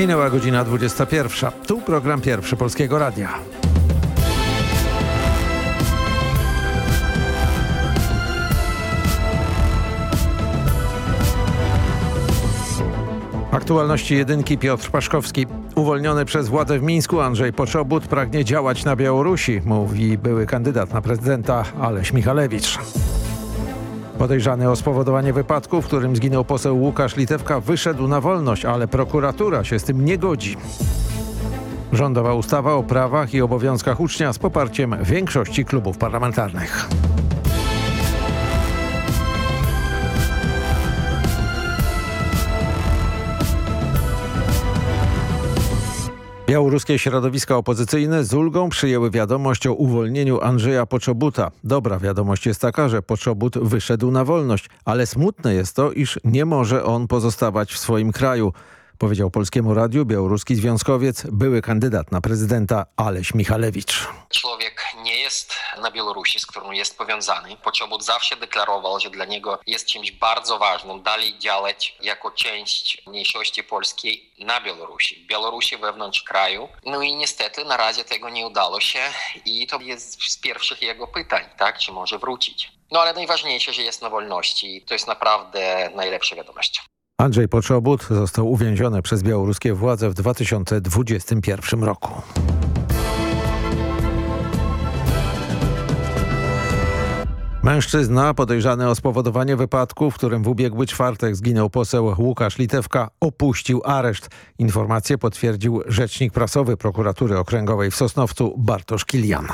Minęła godzina 21. Tu program pierwszy Polskiego Radia. Aktualności jedynki Piotr Paszkowski. Uwolniony przez władze w Mińsku Andrzej Poczobut pragnie działać na Białorusi, mówi były kandydat na prezydenta Aleś Michalewicz. Podejrzany o spowodowanie wypadku, w którym zginął poseł Łukasz Litewka, wyszedł na wolność, ale prokuratura się z tym nie godzi. Rządowa ustawa o prawach i obowiązkach ucznia z poparciem większości klubów parlamentarnych. Białoruskie środowiska opozycyjne z ulgą przyjęły wiadomość o uwolnieniu Andrzeja Poczobuta. Dobra wiadomość jest taka, że Poczobut wyszedł na wolność, ale smutne jest to, iż nie może on pozostawać w swoim kraju powiedział Polskiemu Radiu białoruski związkowiec, były kandydat na prezydenta Aleś Michalewicz. Człowiek nie jest na Białorusi, z którą jest powiązany. Pociobut zawsze deklarował, że dla niego jest czymś bardzo ważnym dalej działać jako część mniejszości polskiej na Białorusi, w Białorusi wewnątrz kraju. No i niestety na razie tego nie udało się i to jest z pierwszych jego pytań, tak, czy może wrócić. No ale najważniejsze, że jest na wolności i to jest naprawdę najlepsza wiadomość. Andrzej Poczobut został uwięziony przez białoruskie władze w 2021 roku. Mężczyzna podejrzany o spowodowanie wypadku, w którym w ubiegły czwartek zginął poseł Łukasz Litewka, opuścił areszt. Informację potwierdził rzecznik prasowy prokuratury okręgowej w Sosnowcu Bartosz Kilian.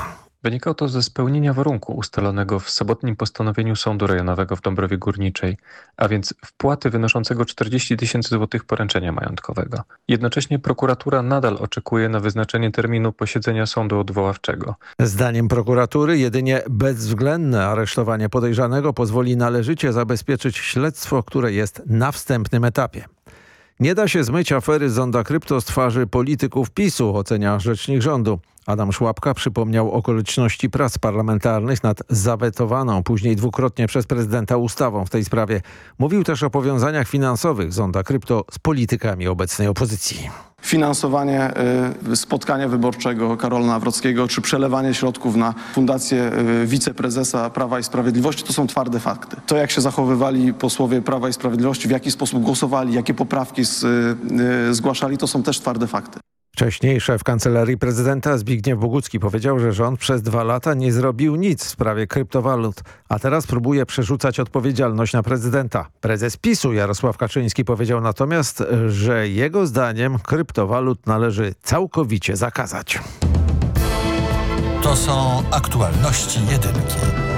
Wynikało to ze spełnienia warunku ustalonego w sobotnim postanowieniu Sądu Rejonowego w Dąbrowie Górniczej, a więc wpłaty wynoszącego 40 tysięcy złotych poręczenia majątkowego. Jednocześnie prokuratura nadal oczekuje na wyznaczenie terminu posiedzenia sądu odwoławczego. Zdaniem prokuratury jedynie bezwzględne aresztowanie podejrzanego pozwoli należycie zabezpieczyć śledztwo, które jest na wstępnym etapie. Nie da się zmyć afery Zonda Krypto z twarzy polityków PiSu, ocenia rzecznik rządu. Adam Szłapka przypomniał okoliczności prac parlamentarnych nad zawetowaną później dwukrotnie przez prezydenta ustawą w tej sprawie. Mówił też o powiązaniach finansowych Zonda Krypto z politykami obecnej opozycji finansowanie y, spotkania wyborczego Karola Nawrockiego czy przelewanie środków na fundację y, wiceprezesa Prawa i Sprawiedliwości to są twarde fakty. To jak się zachowywali posłowie Prawa i Sprawiedliwości, w jaki sposób głosowali, jakie poprawki z, y, zgłaszali, to są też twarde fakty. Wcześniej szef kancelarii prezydenta Zbigniew Bogucki powiedział, że rząd przez dwa lata nie zrobił nic w sprawie kryptowalut, a teraz próbuje przerzucać odpowiedzialność na prezydenta. Prezes PiSu Jarosław Kaczyński powiedział natomiast, że jego zdaniem kryptowalut należy całkowicie zakazać. To są aktualności jedynki.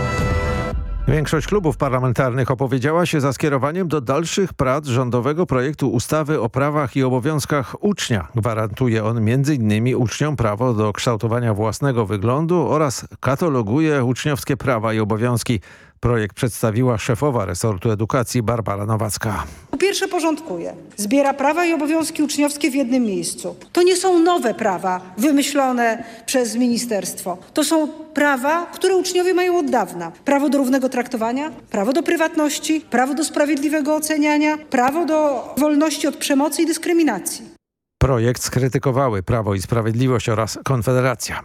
Większość klubów parlamentarnych opowiedziała się za skierowaniem do dalszych prac rządowego projektu ustawy o prawach i obowiązkach ucznia. Gwarantuje on m.in. uczniom prawo do kształtowania własnego wyglądu oraz kataloguje uczniowskie prawa i obowiązki. Projekt przedstawiła szefowa resortu edukacji Barbara Nowacka. Po pierwsze porządkuje, zbiera prawa i obowiązki uczniowskie w jednym miejscu. To nie są nowe prawa wymyślone przez ministerstwo. To są prawa, które uczniowie mają od dawna. Prawo do równego traktowania, prawo do prywatności, prawo do sprawiedliwego oceniania, prawo do wolności od przemocy i dyskryminacji. Projekt skrytykowały Prawo i Sprawiedliwość oraz Konfederacja.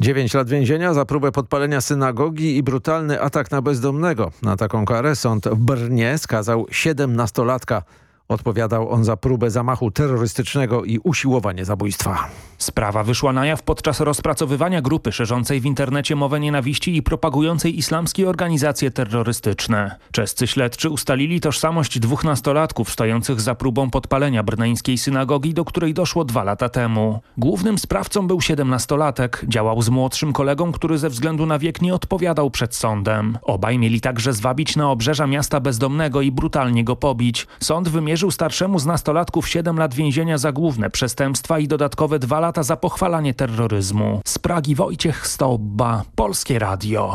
9 lat więzienia za próbę podpalenia synagogi i brutalny atak na bezdomnego. Na taką karę sąd w Brnie skazał 17-latka. Odpowiadał on za próbę zamachu terrorystycznego i usiłowanie zabójstwa. Sprawa wyszła na jaw podczas rozpracowywania grupy szerzącej w internecie mowę nienawiści i propagującej islamskie organizacje terrorystyczne. Czescy śledczy ustalili tożsamość dwóch nastolatków stojących za próbą podpalenia brneńskiej synagogi, do której doszło dwa lata temu. Głównym sprawcą był siedemnastolatek. Działał z młodszym kolegą, który ze względu na wiek nie odpowiadał przed sądem. Obaj mieli także zwabić na obrzeża miasta bezdomnego i brutalnie go pobić. Sąd wymierzył starszemu z nastolatków 7 lat więzienia za główne przestępstwa i dodatkowe dwa lata za pochwalanie terroryzmu. Z Pragi Wojciech Stobba, Polskie Radio.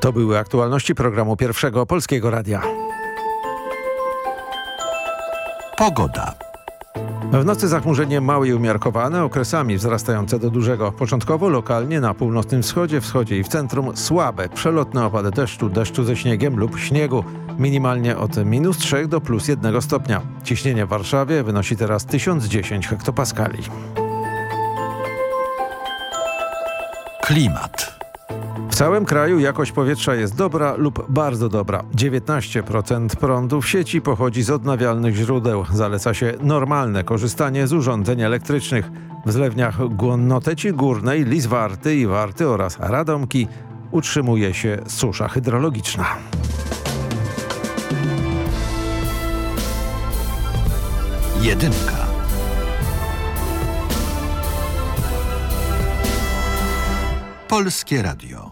To były aktualności programu Pierwszego Polskiego Radia. Pogoda. W nocy zachmurzenie małe i umiarkowane, okresami wzrastające do dużego. Początkowo lokalnie na północnym wschodzie, wschodzie i w centrum słabe, przelotne opady deszczu, deszczu ze śniegiem lub śniegu. Minimalnie od minus 3 do plus 1 stopnia. Ciśnienie w Warszawie wynosi teraz 1010 hektopaskali. Klimat. W całym kraju jakość powietrza jest dobra lub bardzo dobra. 19% prądu w sieci pochodzi z odnawialnych źródeł. Zaleca się normalne korzystanie z urządzeń elektrycznych. W zlewniach Głonnoteci Górnej, Lizwarty i Warty oraz Radomki utrzymuje się susza hydrologiczna. Jedynka. Polskie Radio.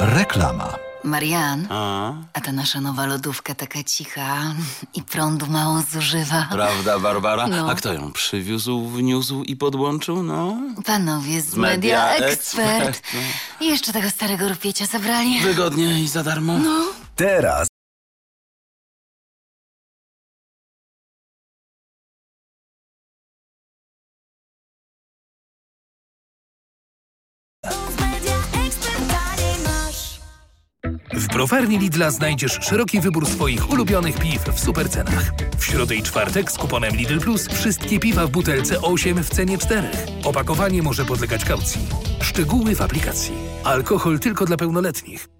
Reklama. Marian, A, a ta nasza nowa lodówka taka cicha i prądu mało zużywa. prawda, Barbara? No. A kto ją przywiózł, wniósł i podłączył? No, Panowie z Media Media Expert, Expert. I jeszcze tego starego rupiecia zabrali. wygodnie i za darmo. No. Teraz browarni Lidla znajdziesz szeroki wybór swoich ulubionych piw w supercenach. W środę i czwartek z kuponem Lidl Plus wszystkie piwa w butelce 8 w cenie 4. Opakowanie może podlegać kaucji. Szczegóły w aplikacji. Alkohol tylko dla pełnoletnich.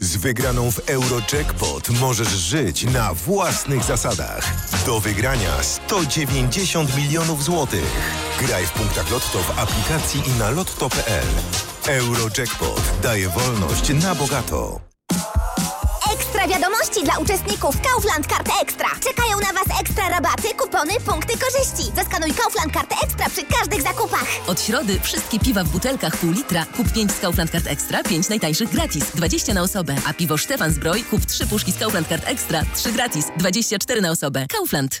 Z wygraną w Eurojackpot możesz żyć na własnych zasadach. Do wygrania 190 milionów złotych. Graj w punktach Lotto w aplikacji i na lotto.pl. Eurojackpot daje wolność na bogato. Ekstra wiadomości dla uczestników Kaufland Karty Ekstra. Czekają na Was ekstra rabaty, kupony, punkty korzyści. Zaskanuj Kaufland Kartę Ekstra przy każdych zakupach. Od środy wszystkie piwa w butelkach pół litra. Kup 5 z Kaufland Card Extra, 5 najtańszych gratis. 20 na osobę. A piwo Stefan Zbroj kup 3 puszki z Kaufland Card Extra, 3 gratis. 24 na osobę. Kaufland.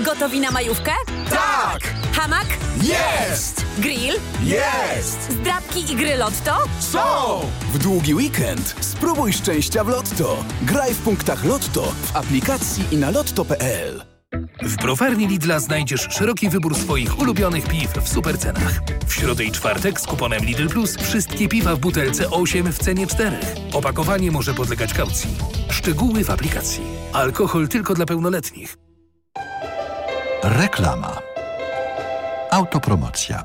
Gotowi na majówkę? Tak! Hamak? Jest! Grill? Jest! Zdrabki i gry Lotto? Są! W długi weekend spróbuj szczęścia w Lotto. Graj w punktach Lotto w aplikacji i na lotto.pl. W browarni Lidla znajdziesz szeroki wybór swoich ulubionych piw w supercenach. W środę i czwartek z kuponem Lidl Plus wszystkie piwa w butelce 8 w cenie 4. Opakowanie może podlegać kaucji. Szczegóły w aplikacji. Alkohol tylko dla pełnoletnich. Reklama. Autopromocja.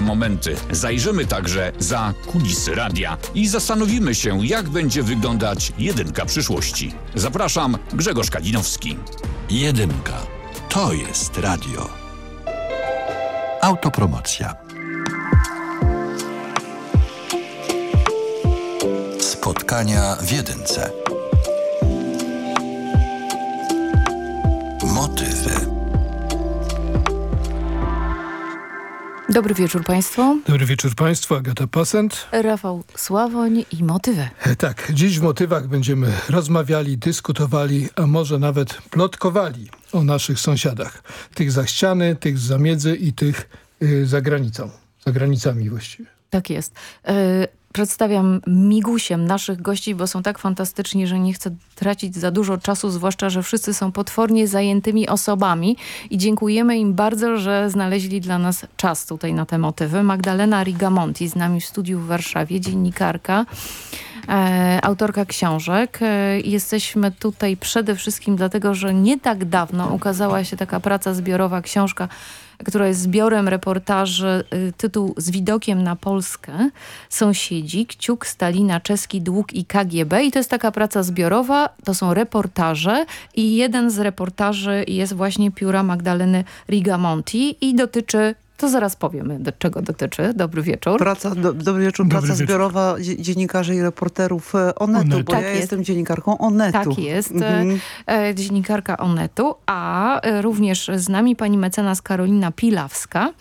momenty. Zajrzymy także za kulisy radia i zastanowimy się, jak będzie wyglądać jedynka przyszłości. Zapraszam, Grzegorz Kalinowski. Jedynka. To jest radio. Autopromocja. Spotkania w jedynce. Motywy. Dobry wieczór Państwu. Dobry wieczór Państwu, Agata Pasent. Rafał Sławoń i motywy. Tak, dziś w motywach będziemy rozmawiali, dyskutowali, a może nawet plotkowali o naszych sąsiadach. Tych za ściany, tych za miedzy i tych y, za granicą. Za granicami właściwie. Tak jest. Przedstawiam migusiem naszych gości, bo są tak fantastyczni, że nie chcę tracić za dużo czasu, zwłaszcza, że wszyscy są potwornie zajętymi osobami i dziękujemy im bardzo, że znaleźli dla nas czas tutaj na te motywy. Magdalena Rigamonti z nami w studiu w Warszawie, dziennikarka, e, autorka książek. E, jesteśmy tutaj przede wszystkim dlatego, że nie tak dawno ukazała się taka praca zbiorowa, książka która jest zbiorem reportaży, y, tytuł Z widokiem na Polskę, Sąsiedzi, Kciuk, Stalina, Czeski Dług i KGB. I to jest taka praca zbiorowa, to są reportaże. I jeden z reportaży jest właśnie pióra Magdaleny Rigamonti i dotyczy to zaraz powiemy, do czego dotyczy. Dobry wieczór. Praca, do, dobry wieczór, Dobry praca wieczór. zbiorowa dzie- dziennikarzy i reporterów e, Onetu, Onetu. bo Tak ja jest. jestem dziennikarką Onetu. Tak jest, Mhm. e, dziennikarka Onetu, a e, również z nami pani mecenas Karolina Pilawska.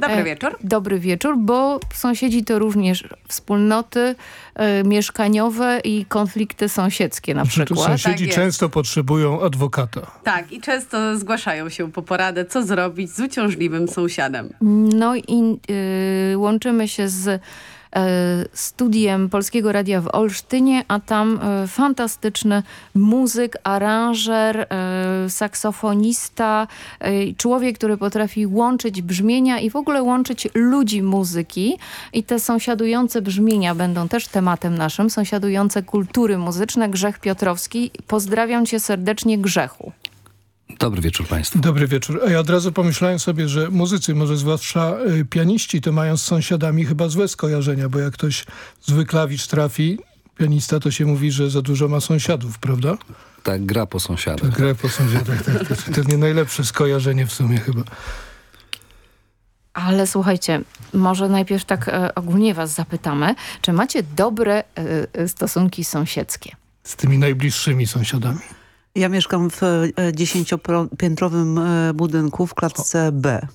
Dobry E, wieczór. Dobry wieczór, bo sąsiedzi to również wspólnoty e, mieszkaniowe i konflikty sąsiedzkie na tu przykład. sąsiedzi jest. często potrzebują adwokata. Tak, i często zgłaszają się po poradę, co zrobić z uciążliwym sąsiadem. No i y, łączymy się z y, studiem Polskiego Radia w Olsztynie, a tam y, fantastyczny muzyk, aranżer, y, saksofonista, człowiek, który potrafi łączyć brzmienia i w ogóle łączyć ludzi muzyki. I te sąsiadujące brzmienia będą też tematem naszym, sąsiadujące kultury muzyczne. Grzech Piotrowski. Pozdrawiam cię serdecznie, Grzechu. Dobry wieczór Państwu. Dobry wieczór. A ja od razu pomyślałem sobie, że muzycy, może zwłaszcza y, pianiści, to mają z sąsiadami chyba złe skojarzenia, bo jak ktoś zły klawisz trafi, pianista, to się mówi, że za dużo ma sąsiadów, prawda? Tak, gra po sąsiadach. Grę po sąsiadach, tak. To, to nie najlepsze skojarzenie w sumie chyba. Ale słuchajcie, może najpierw tak e, ogólnie was zapytamy, czy macie dobre e, e, stosunki sąsiedzkie? Z tymi najbliższymi sąsiadami. Ja mieszkam w e, dziesięciopiętrowym e, budynku w klatce B.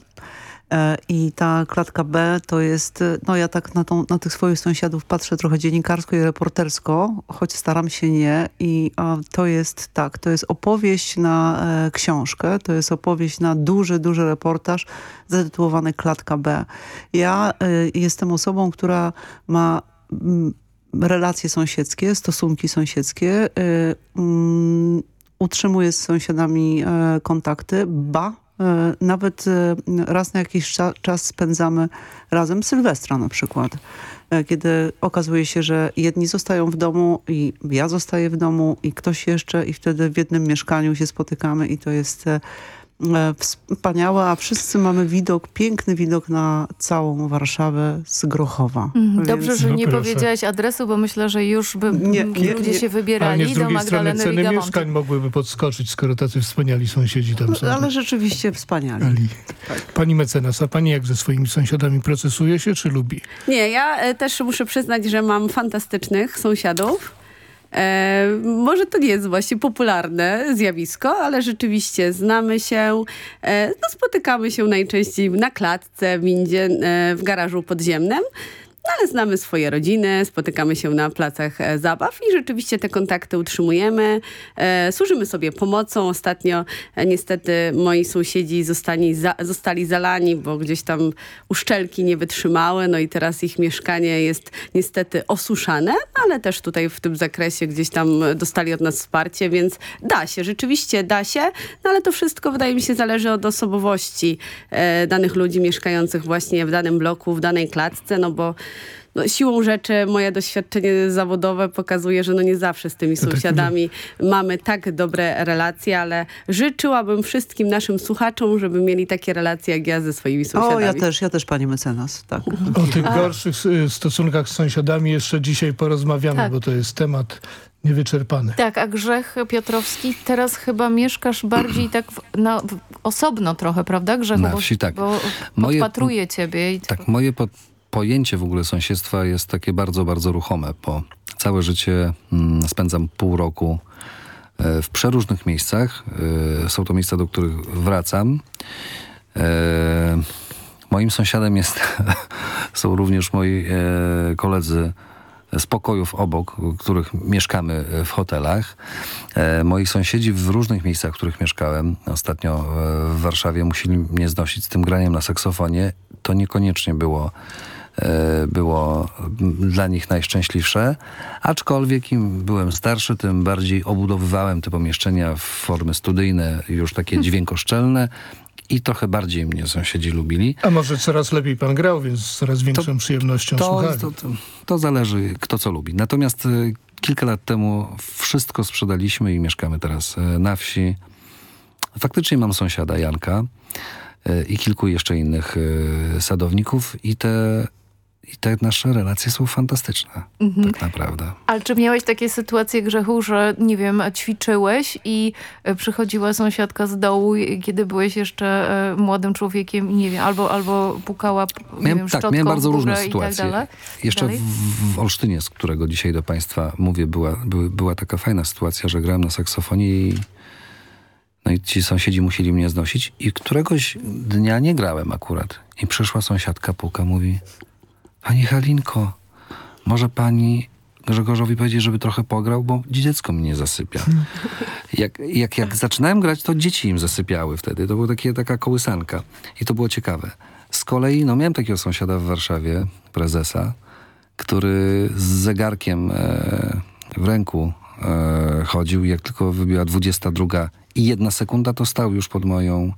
E, I ta klatka B to jest, no ja tak na, tą, na tych swoich sąsiadów patrzę trochę dziennikarsko i reportersko, choć staram się nie. I to jest tak, to jest opowieść na książkę, to jest opowieść na duży, duży reportaż zatytułowany Klatka B. Ja jestem osobą, która ma mm, relacje sąsiedzkie, stosunki sąsiedzkie, mm, utrzymuje z sąsiadami e, kontakty, ba, e, nawet e, raz na jakiś cza czas spędzamy razem Sylwestra na przykład, kiedy okazuje się, że jedni zostają w domu i ja zostaję w domu i ktoś jeszcze i wtedy w jednym mieszkaniu się spotykamy i to jest wspaniałe, a wszyscy mamy widok, piękny widok na całą Warszawę z Grochowa. Mhm, Dobrze, że nie powiedziałeś adresu, bo myślę, że już by Nie, nie, ludzie nie. się wybierali nie z do drugiej strony Magdaleny ceny Rigamonti. mieszkań mogłyby podskoczyć, skoro tacy wspaniali sąsiedzi tam są. Ale rzeczywiście wspaniali. Ali. Pani mecenas, a pani jak ze swoimi sąsiadami procesuje się, czy lubi? Nie, ja e, też muszę przyznać, że mam fantastycznych sąsiadów. E, może to nie jest właśnie popularne zjawisko, ale rzeczywiście znamy się, e, no spotykamy się najczęściej na klatce, w windzie, e, w garażu podziemnym. No ale znamy swoje rodziny, spotykamy się na placach e, zabaw i rzeczywiście te kontakty utrzymujemy. E, służymy sobie pomocą. Ostatnio e, niestety moi sąsiedzi zostali, za, zostali zalani, bo gdzieś tam uszczelki nie wytrzymały, no i teraz ich mieszkanie jest niestety osuszane, ale też tutaj w tym zakresie gdzieś tam dostali od nas wsparcie, więc da się, rzeczywiście da się, no ale to wszystko wydaje mi się zależy od osobowości e, danych ludzi mieszkających właśnie w danym bloku, w danej klatce, no bo no, siłą rzeczy moje doświadczenie zawodowe pokazuje, że no nie zawsze z tymi sąsiadami mamy tak dobre relacje, ale życzyłabym wszystkim naszym słuchaczom, żeby mieli takie relacje jak ja ze swoimi sąsiadami. O, ja też, ja też pani mecenas, tak. O tych gorszych y, stosunkach z sąsiadami jeszcze dzisiaj porozmawiamy, Tak. bo to jest temat niewyczerpany. Tak, a Grzech Piotrowski, teraz chyba mieszkasz bardziej tak w, na, w, osobno trochę, prawda Grzechu? Na Bo- wsi, tak. Bo Moje- podpatruję ciebie. I Tak, moje po, pojęcie w ogóle sąsiedztwa jest takie bardzo, bardzo ruchome, bo całe życie mm, spędzam pół roku e, w przeróżnych miejscach. E, są to miejsca, do których wracam. E, moim sąsiadem jest, są również moi koledzy z pokojów obok, których mieszkamy w hotelach. Moi sąsiedzi w różnych miejscach, w których mieszkałem, ostatnio w Warszawie, musieli mnie znosić z tym graniem na saksofonie. To niekoniecznie było było dla nich najszczęśliwsze. Aczkolwiek im byłem starszy, tym bardziej obudowywałem te pomieszczenia w formy studyjne, już takie dźwiękoszczelne i trochę bardziej mnie sąsiedzi lubili. A może coraz lepiej pan grał, więc z coraz większą przyjemnością To, słuchali. to, to, to zależy kto co lubi. Natomiast e, kilka lat temu wszystko sprzedaliśmy i mieszkamy teraz e, na wsi. Faktycznie mam sąsiada Janka e, i kilku jeszcze innych e, sadowników i te, i te nasze relacje są fantastyczne. Mhm. Tak naprawdę. Ale czy miałeś takie sytuacje, Grzechu, że nie wiem, ćwiczyłeś i e, przychodziła sąsiadka z dołu, kiedy byłeś jeszcze e, młodym człowiekiem i nie wiem, albo, albo pukała nie Miałem, wiem, tak, miałem bardzo różne tak sytuacje. dalej? Jeszcze Dalej? w, Olsztynie, z którego dzisiaj do Państwa mówię, była, były, była taka fajna sytuacja, że grałem na saksofonie i, no i ci sąsiedzi musieli mnie znosić i któregoś dnia nie grałem akurat. I przyszła sąsiadka, puka, mówi Pani Halinko, może Pani Grzegorzowi powiedzieć, żeby trochę pograł, bo dziecko mnie zasypia. Jak, jak, jak zaczynałem grać, to dzieci im zasypiały wtedy. To była taka kołysanka. I to było ciekawe. Z kolei, no miałem takiego sąsiada w Warszawie, prezesa, który z zegarkiem e, w ręku e, chodził. Jak tylko wybiła 22 i jedna sekunda, to stał już pod moją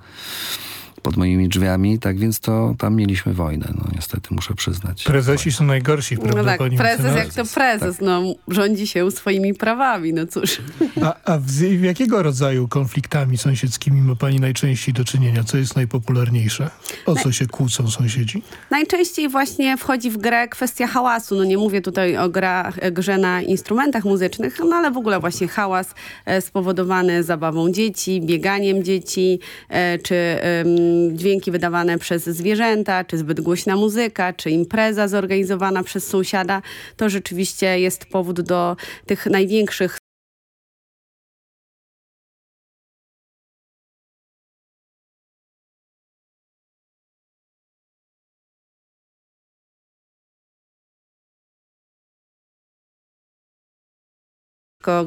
pod moimi drzwiami, tak więc to tam mieliśmy wojnę, no niestety muszę przyznać. Prezesi są najgorsi, prawda, No tak, pani prezes jak to prezes, no rządzi się swoimi prawami, no cóż. A, a w, z jakiego rodzaju konfliktami sąsiedzkimi ma pani najczęściej do czynienia? Co jest najpopularniejsze? O co się kłócą sąsiedzi? Najczęściej właśnie wchodzi w grę kwestia hałasu. No nie mówię tutaj o grach, grze na instrumentach muzycznych, no ale w ogóle właśnie hałas e, spowodowany zabawą dzieci, bieganiem dzieci, e, czy em, dźwięki wydawane przez zwierzęta, czy zbyt głośna muzyka, czy impreza zorganizowana przez sąsiada. To rzeczywiście jest powód do tych największych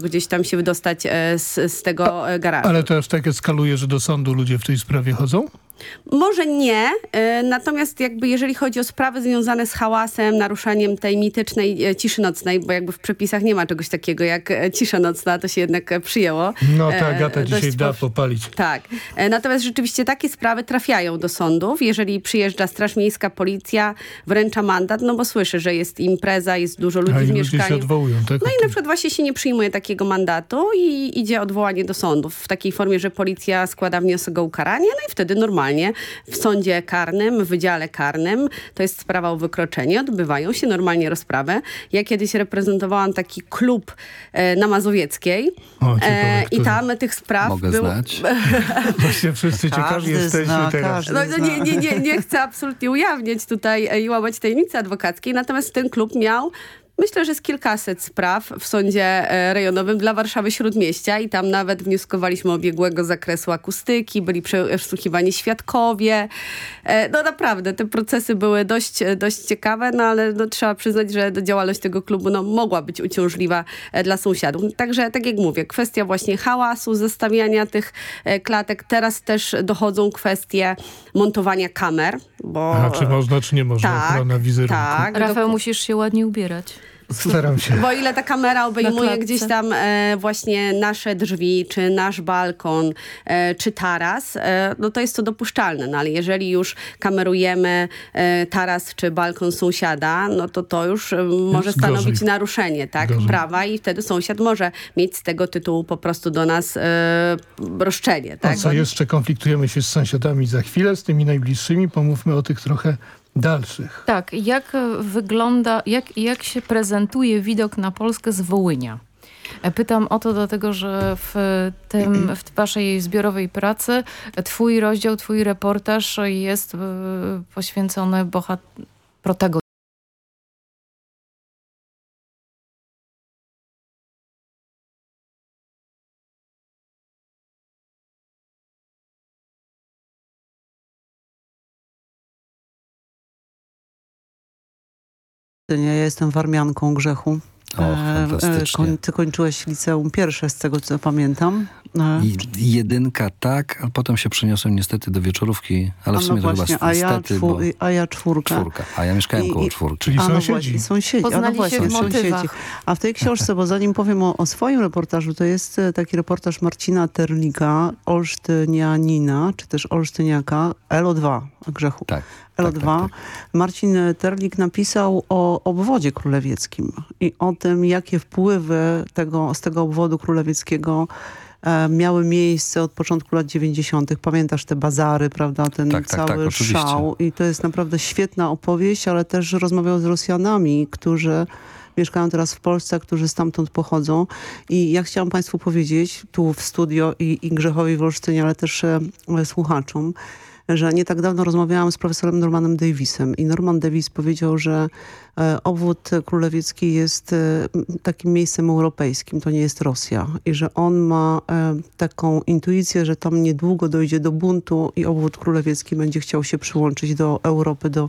gdzieś tam się wydostać e, z, z tego e, garażu. Ale to aż tak eskaluje, że do sądu ludzie w tej sprawie chodzą? Może nie, e, natomiast jakby jeżeli chodzi o sprawy związane z hałasem, naruszaniem tej mitycznej e, ciszy nocnej, bo jakby w przepisach nie ma czegoś takiego jak e, cisza nocna, to się jednak przyjęło. No ta Agata dzisiaj da popalić. Tak. Natomiast rzeczywiście takie sprawy trafiają do sądów. Jeżeli przyjeżdża Straż Miejska, policja, wręcza mandat, no bo słyszy, że jest impreza, jest dużo ludzi A w ludzie się mieszkaniu. odwołują, tak? No i na przykład właśnie się nie przyjmuje takiego mandatu i idzie odwołanie do sądów w takiej formie, że policja składa wniosek o ukaranie, no i wtedy normalnie w sądzie karnym, w wydziale karnym, to jest sprawa o wykroczenie, odbywają się normalnie rozprawy. Ja kiedyś reprezentowałam taki klub e, na Mazowieckiej O, ciekawe, e, i tam tych spraw Mogę było... znać. Właśnie wszyscy ciekawi Każdy jesteśmy zna, teraz. No, no nie, nie, nie, nie chcę absolutnie ujawniać tutaj e, i łamać tajemnicy adwokackiej, natomiast ten klub miał Myślę, że z kilkaset spraw w sądzie e, rejonowym dla Warszawy Śródmieścia i tam nawet wnioskowaliśmy o biegłego zakresu akustyki, byli przesłuchiwani świadkowie. E, No naprawdę, te procesy były dość, dość ciekawe, no ale no, trzeba przyznać, że działalność tego klubu no, mogła być uciążliwa e, dla sąsiadów. Także, tak jak mówię, kwestia właśnie hałasu, zestawiania tych e, klatek. Teraz też dochodzą kwestie montowania kamer, bo... A czy można, czy nie można? Tak, Ochrona wizerunku. tak. Rafał, musisz się ładnie ubierać. Staram się. Bo ile ta kamera obejmuje gdzieś tam e, właśnie nasze drzwi, czy nasz balkon, e, czy taras, e, no to jest to dopuszczalne. No ale jeżeli już kamerujemy e, taras czy balkon sąsiada, no to to już e, może Jest stanowić gorzej. naruszenie tak, Gorzej. prawa i wtedy sąsiad może mieć z tego tytułu po prostu do nas e, roszczenie. A Tak? co jeszcze konfliktujemy się z sąsiadami za chwilę, z tymi najbliższymi. Pomówmy o tych trochę dalszych. Tak, jak wygląda, jak, jak się prezentuje widok na Polskę z Wołynia? E, Pytam o to dlatego, że w, tym, w waszej zbiorowej pracy twój rozdział, twój reportaż jest e, poświęcony bohat protagonistom. Ja jestem warmianką grzechu. O, E, e, fantastycznie. koń, ty kończyłeś liceum pierwsze, z tego co pamiętam. E, I jedynka tak, a potem się przeniosłem niestety do wieczorówki, ale w a sumie no to właśnie, chyba a ja, niestety, bo a ja czwórka. czwórka, a ja mieszkałem I- koło czwórki. Czyli a no sąsiedzi. właśnie, sąsiedzi. a no Poznali się właśnie, w motywach. sąsiedzi. A w tej książce, bo zanim powiem o, o swoim reportażu, to jest e, taki reportaż Marcina Terlika, Olsztynianina, czy też Olsztyniaka, LO2 grzechu. Tak. LO2. Marcin Terlik napisał o obwodzie królewieckim i o tym, jakie wpływy tego, z tego obwodu królewieckiego miały miejsce od początku lat 90. Pamiętasz te bazary, prawda? Ten Tak, tak, cały tak, oczywiście. szał. I to jest naprawdę świetna opowieść, ale też rozmawiał z Rosjanami, którzy mieszkają teraz w Polsce, którzy stamtąd pochodzą. I ja chciałam Państwu powiedzieć, tu w studio i, i Grzechowi w Olsztynie, ale też e, słuchaczom, że nie tak dawno rozmawiałam z profesorem Normanem Davisem i Norman Davis powiedział, że e, obwód królewiecki jest e, takim miejscem europejskim, to nie jest Rosja i że on ma e, taką intuicję, że tam niedługo dojdzie do buntu i obwód królewiecki będzie chciał się przyłączyć do Europy, do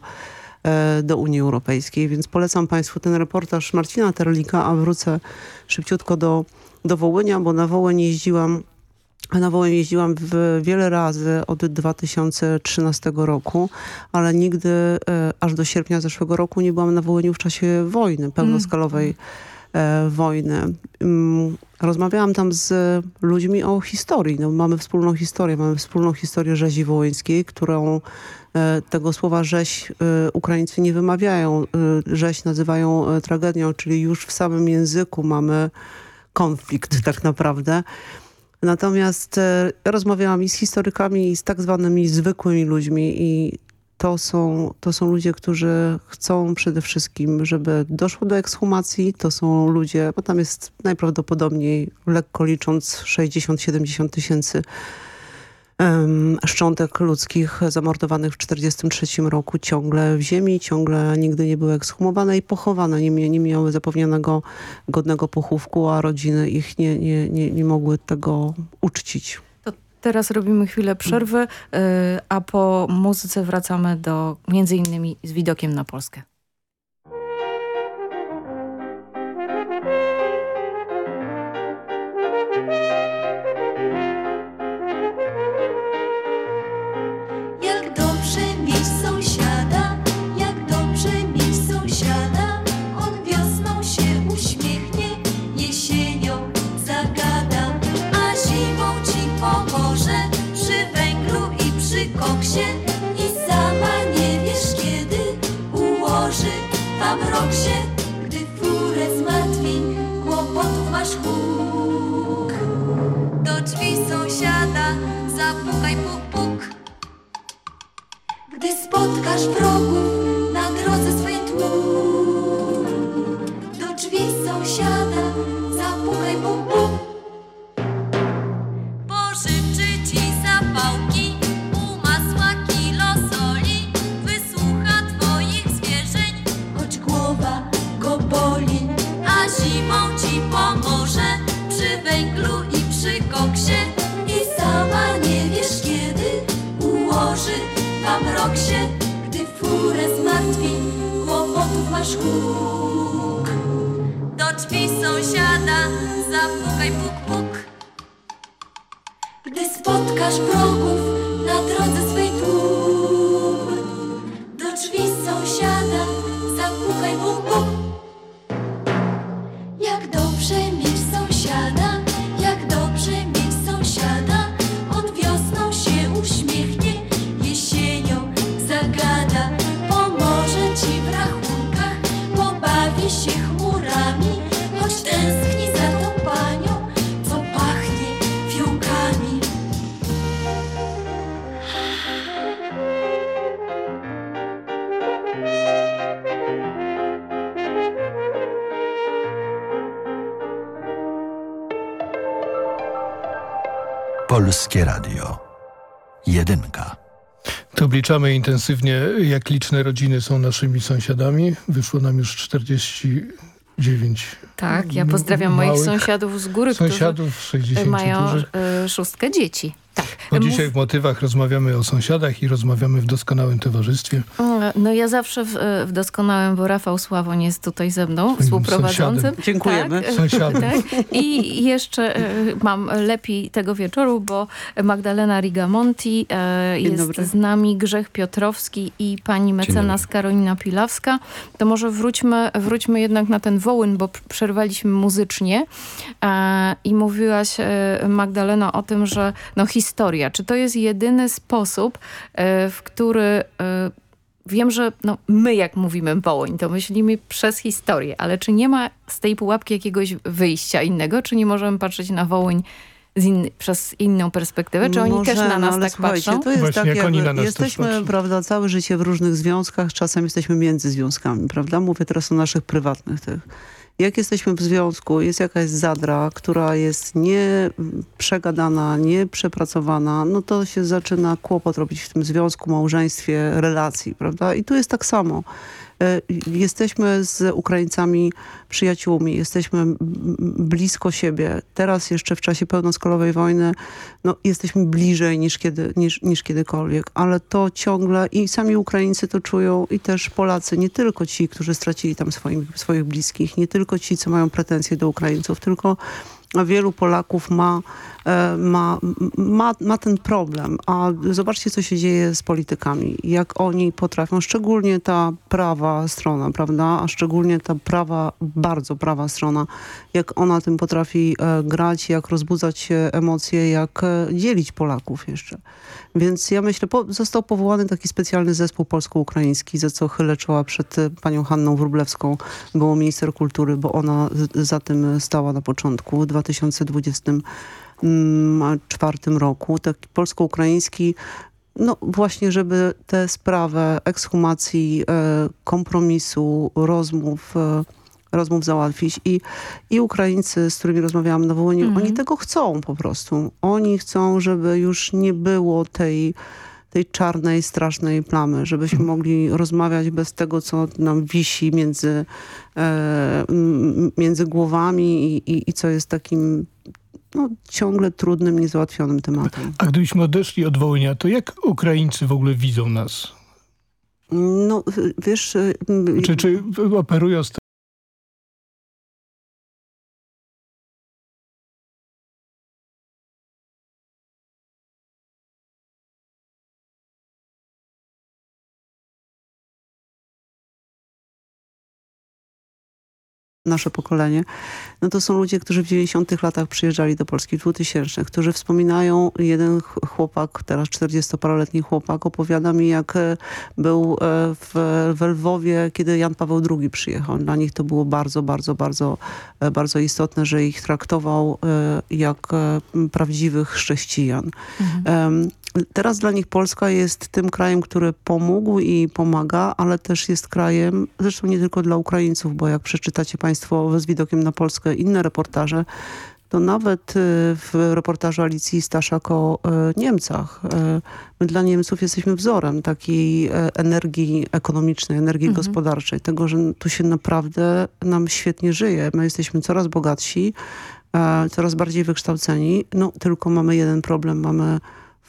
do Unii Europejskiej, więc polecam Państwu ten reportaż Marcina Terlika, a wrócę szybciutko do, do Wołynia, bo na Wołyń jeździłam na Wołyń jeździłam w wiele razy od 2013 roku, ale nigdy e, aż do sierpnia zeszłego roku nie byłam na Wołyniu w czasie wojny, pełnoskalowej e, wojny. Mm, Rozmawiałam tam z ludźmi o historii. No, mamy wspólną historię. Mamy wspólną historię rzezi wołyńskiej, którą e, tego słowa rzeź e, Ukraińcy nie wymawiają. E, Rzeź nazywają e, tragedią, czyli już w samym języku mamy konflikt tak naprawdę. Natomiast e, rozmawiałam i z historykami, i z tak zwanymi zwykłymi ludźmi i to są, to są ludzie, którzy chcą przede wszystkim, żeby doszło do ekshumacji. To są ludzie, bo tam jest najprawdopodobniej, lekko licząc, 60-70 tysięcy szczątek ludzkich zamordowanych w 1943 roku ciągle w ziemi, ciągle nigdy nie były ekshumowane i pochowane. Nie, nie miały zapewnionego godnego pochówku, a rodziny ich nie, nie, nie, nie mogły tego uczcić. Teraz robimy chwilę przerwy, y, a po muzyce wracamy do między innymi z widokiem na Polskę. Polskie Radio. Jedynka. To obliczamy intensywnie, jak liczne rodziny są naszymi sąsiadami. Wyszło nam już 49. Tak, ja pozdrawiam moich sąsiadów z góry, Sąsiadów którzy 60 mają y, szóstkę dzieci. Bo Mów- dzisiaj w motywach rozmawiamy o sąsiadach i rozmawiamy w doskonałym towarzystwie. No ja zawsze w, w doskonałym, bo Rafał Sławoń jest tutaj ze mną, Swoim współprowadzącym. sąsiadem. Dziękujemy. Tak, Sąsiadem. tak. I jeszcze e, mam lepiej tego wieczoru, bo Magdalena Rigamonti e, jest z nami, Grzech Piotrowski i pani mecenas Karolina Pilawska. To może wróćmy, wróćmy jednak na ten wołyn, bo przerwaliśmy muzycznie e, i mówiłaś e, Magdalena o tym, że no historia, czy to jest jedyny sposób, e, w który e, Wiem, że no, my jak mówimy Wołyń, to myślimy przez historię, ale czy nie ma z tej pułapki jakiegoś wyjścia innego? Czy nie możemy patrzeć na Wołyń z inny, przez inną perspektywę? Czy oni też na nas ale tak patrzą? To jest Właśnie, tak, jak oni na nas jesteśmy, prawda, całe życie w różnych związkach, czasem jesteśmy między związkami, prawda? Mówię teraz o naszych prywatnych tych. Jak jesteśmy w związku, jest jakaś zadra, która jest nie przegadana, nie przepracowana, no to się zaczyna kłopot robić w tym związku, małżeństwie, relacji, prawda? I tu jest tak samo. E, Jesteśmy z Ukraińcami przyjaciółmi, jesteśmy blisko siebie. Teraz jeszcze w czasie pełnoskalowej wojny no, jesteśmy bliżej niż, kiedy, niż, niż kiedykolwiek, ale to ciągle i sami Ukraińcy to czują i też Polacy, nie tylko ci, którzy stracili tam swoim, swoich bliskich, nie tylko ci, co mają pretensje do Ukraińców, tylko wielu Polaków ma, e, ma, ma, ma ten problem. A zobaczcie, co się dzieje z politykami. Jak oni potrafią, szczególnie ta prawa strona, prawda? A szczególnie ta prawa, bardzo prawa strona, jak ona tym potrafi e, grać, jak rozbudzać emocje, jak e, dzielić Polaków jeszcze. Więc ja myślę, po, został powołany taki specjalny zespół polsko-ukraiński, za co chylę czoła przed panią Hanną Wróblewską, było minister kultury, bo ona za tym stała na początku, 2024 roku. Taki polsko-ukraiński no właśnie, żeby tę sprawę ekshumacji, e, kompromisu, rozmów, e, rozmów załatwić. I, I Ukraińcy, z którymi rozmawiałam na Wołyniu, Mhm. oni tego chcą po prostu. Oni chcą, żeby już nie było tej tej czarnej, strasznej plamy, żebyśmy mogli rozmawiać bez tego, co nam wisi między, e, między głowami i, i, i co jest takim no, ciągle trudnym, niezałatwionym tematem. A gdybyśmy odeszli od Wołynia, to jak Ukraińcy w ogóle widzą nas? No, wiesz... m, Czy, czy operują nasze pokolenie, no to są ludzie, którzy w 90 latach przyjeżdżali do Polski, w 2000, którzy wspominają, jeden ch- chłopak, teraz 40-paroletni chłopak, opowiada mi, jak e, był e, w, w Lwowie, kiedy Jan Paweł II przyjechał. Dla nich to było bardzo, bardzo, bardzo, e, bardzo istotne, że ich traktował jak prawdziwych chrześcijan. Em, Teraz dla nich Polska jest tym krajem, który pomógł i pomaga, ale też jest krajem, zresztą nie tylko dla Ukraińców, bo jak przeczytacie Państwo z widokiem na Polskę inne reportaże, to nawet y, w reportażu Alicji Staszak o y, Niemcach. y, My dla Niemców jesteśmy wzorem takiej energii ekonomicznej, energii Mhm. gospodarczej, tego, że tu się naprawdę nam świetnie żyje. My jesteśmy coraz bogatsi, e, coraz bardziej wykształceni, no tylko mamy jeden problem, mamy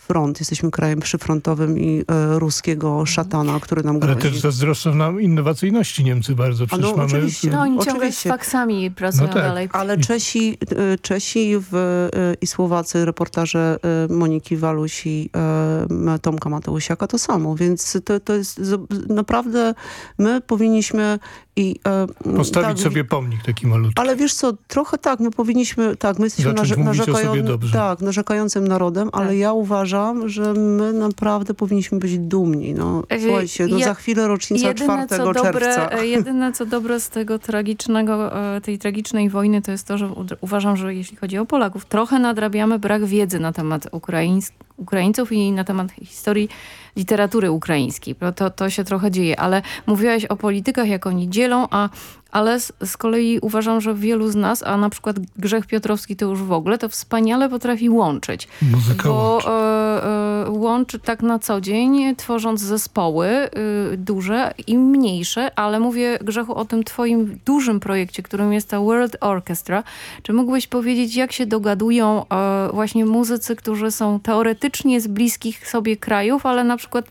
front. Jesteśmy krajem przyfrontowym i e, ruskiego szatana, który nam Ale grozi. też zazdroszczą nam innowacyjności Niemcy bardzo. Przecież no, mamy... oczywiście. No oni ciągle z faksami pracują No tak. dalej. Ale Czesi, e, Czesi w, e, i Słowacy, reportaże e, Moniki Waluś i e, Tomka Mateusiaka to samo, więc to, to jest naprawdę my powinniśmy i e, Postawić tak, sobie pomnik taki malutki. ale wiesz co, trochę tak, my powinniśmy, tak, my jesteśmy narze- narzekają- dobrze. tak, narzekającym narodem, ale ja uważam, że my naprawdę powinniśmy być dumni. No, E, słuchajcie, no je- za chwilę rocznica 4 co dobre, czerwca. e, jedyne co dobre z tego tragicznego, e, tej tragicznej wojny to jest to, że uważam, że jeśli chodzi o Polaków, trochę nadrabiamy brak wiedzy na temat Ukraińs Ukraińców i na temat historii literatury ukraińskiej. To, to się trochę dzieje, ale mówiłaś o politykach, jak oni dzielą, a ale z, z kolei uważam, że wielu z nas, a na przykład Grzech Piotrowski to już w ogóle, to wspaniale potrafi łączyć. Muzyka bo łączy. e, e, łączy tak na co dzień, tworząc zespoły y, duże i mniejsze, ale mówię Grzechu o tym twoim dużym projekcie, którym jest ta World Orchestra. Czy mógłbyś powiedzieć, jak się dogadują e, właśnie muzycy, którzy są teoretycznie z bliskich sobie krajów, ale na przykład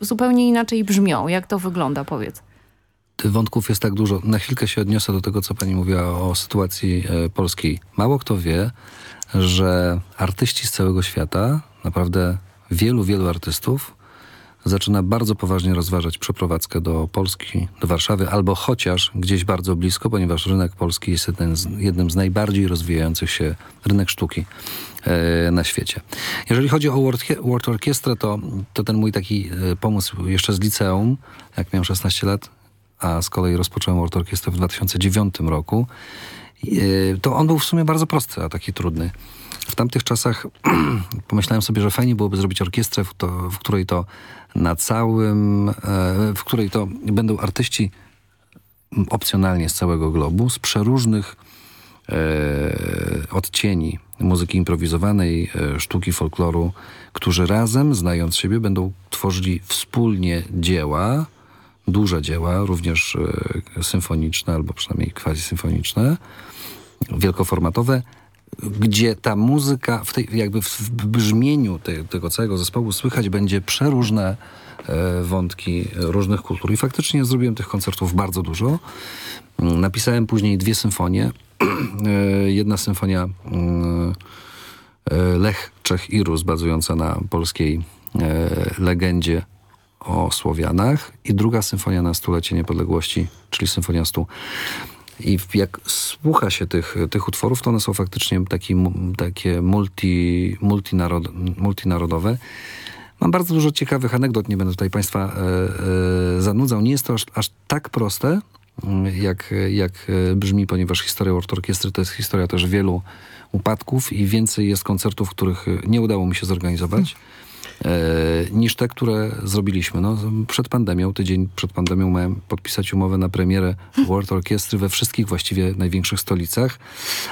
zupełnie inaczej brzmią. Jak to wygląda, powiedz? Wątków jest tak dużo. Na chwilkę się odniosę do tego, co pani mówiła o sytuacji e, polskiej. Mało kto wie, że artyści z całego świata, naprawdę wielu, wielu artystów, zaczyna bardzo poważnie rozważać przeprowadzkę do Polski, do Warszawy, albo chociaż gdzieś bardzo blisko, ponieważ rynek polski jest z, jednym z najbardziej rozwijających się rynek sztuki e, na świecie. Jeżeli chodzi o World, Orchestra, to, to ten mój taki e, pomysł jeszcze z liceum, jak miałem 16 lat, a z kolei rozpocząłem Orchestra w 2009 roku, e, to on był w sumie bardzo prosty, a taki trudny. W tamtych czasach pomyślałem sobie, że fajnie byłoby zrobić orkiestrę, w, to, w której to na całym, e, w której to będą artyści opcjonalnie z całego globu, z przeróżnych e, odcieni muzyki improwizowanej, sztuki folkloru, którzy razem, znając siebie, będą tworzyli wspólnie dzieła, duże dzieła, również e, symfoniczne albo przynajmniej quasi-symfoniczne, wielkoformatowe, gdzie ta muzyka, w tej, jakby w brzmieniu te, tego całego zespołu słychać będzie przeróżne e, wątki różnych kultur. I faktycznie zrobiłem tych koncertów bardzo dużo. Napisałem później dwie symfonie. E, jedna symfonia e, Lech, Czech i Rus, bazująca na polskiej legendzie o Słowianach i druga symfonia na stulecie niepodległości, czyli Symfonia Stu. I jak słucha się tych, tych utworów, to one są faktycznie taki, takie multi, multinarod, multinarodowe. Mam bardzo dużo ciekawych anegdot, nie będę tutaj Państwa e, e, zanudzał. Nie jest to aż, aż tak proste, jak, jak brzmi, ponieważ historia Orkiestry to jest historia też wielu upadków i więcej jest koncertów, których nie udało mi się zorganizować. E, niż te, które zrobiliśmy. No, przed pandemią, tydzień przed pandemią miałem podpisać umowę na premierę World Orchestry we wszystkich właściwie największych stolicach,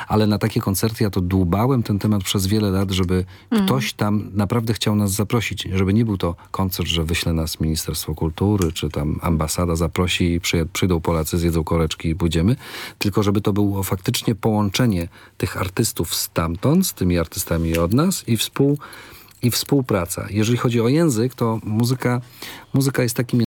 ale na takie koncerty ja to dłubałem ten temat przez wiele lat, żeby Mm. ktoś tam naprawdę chciał nas zaprosić, żeby nie był to koncert, że wyśle nas Ministerstwo Kultury, czy tam ambasada zaprosi i przyj- przyjdą Polacy, zjedzą koreczki i pójdziemy, tylko żeby to było faktycznie połączenie tych artystów stamtąd, z tymi artystami od nas i współ i współpraca. Jeżeli chodzi o język, to muzyka, muzyka jest takim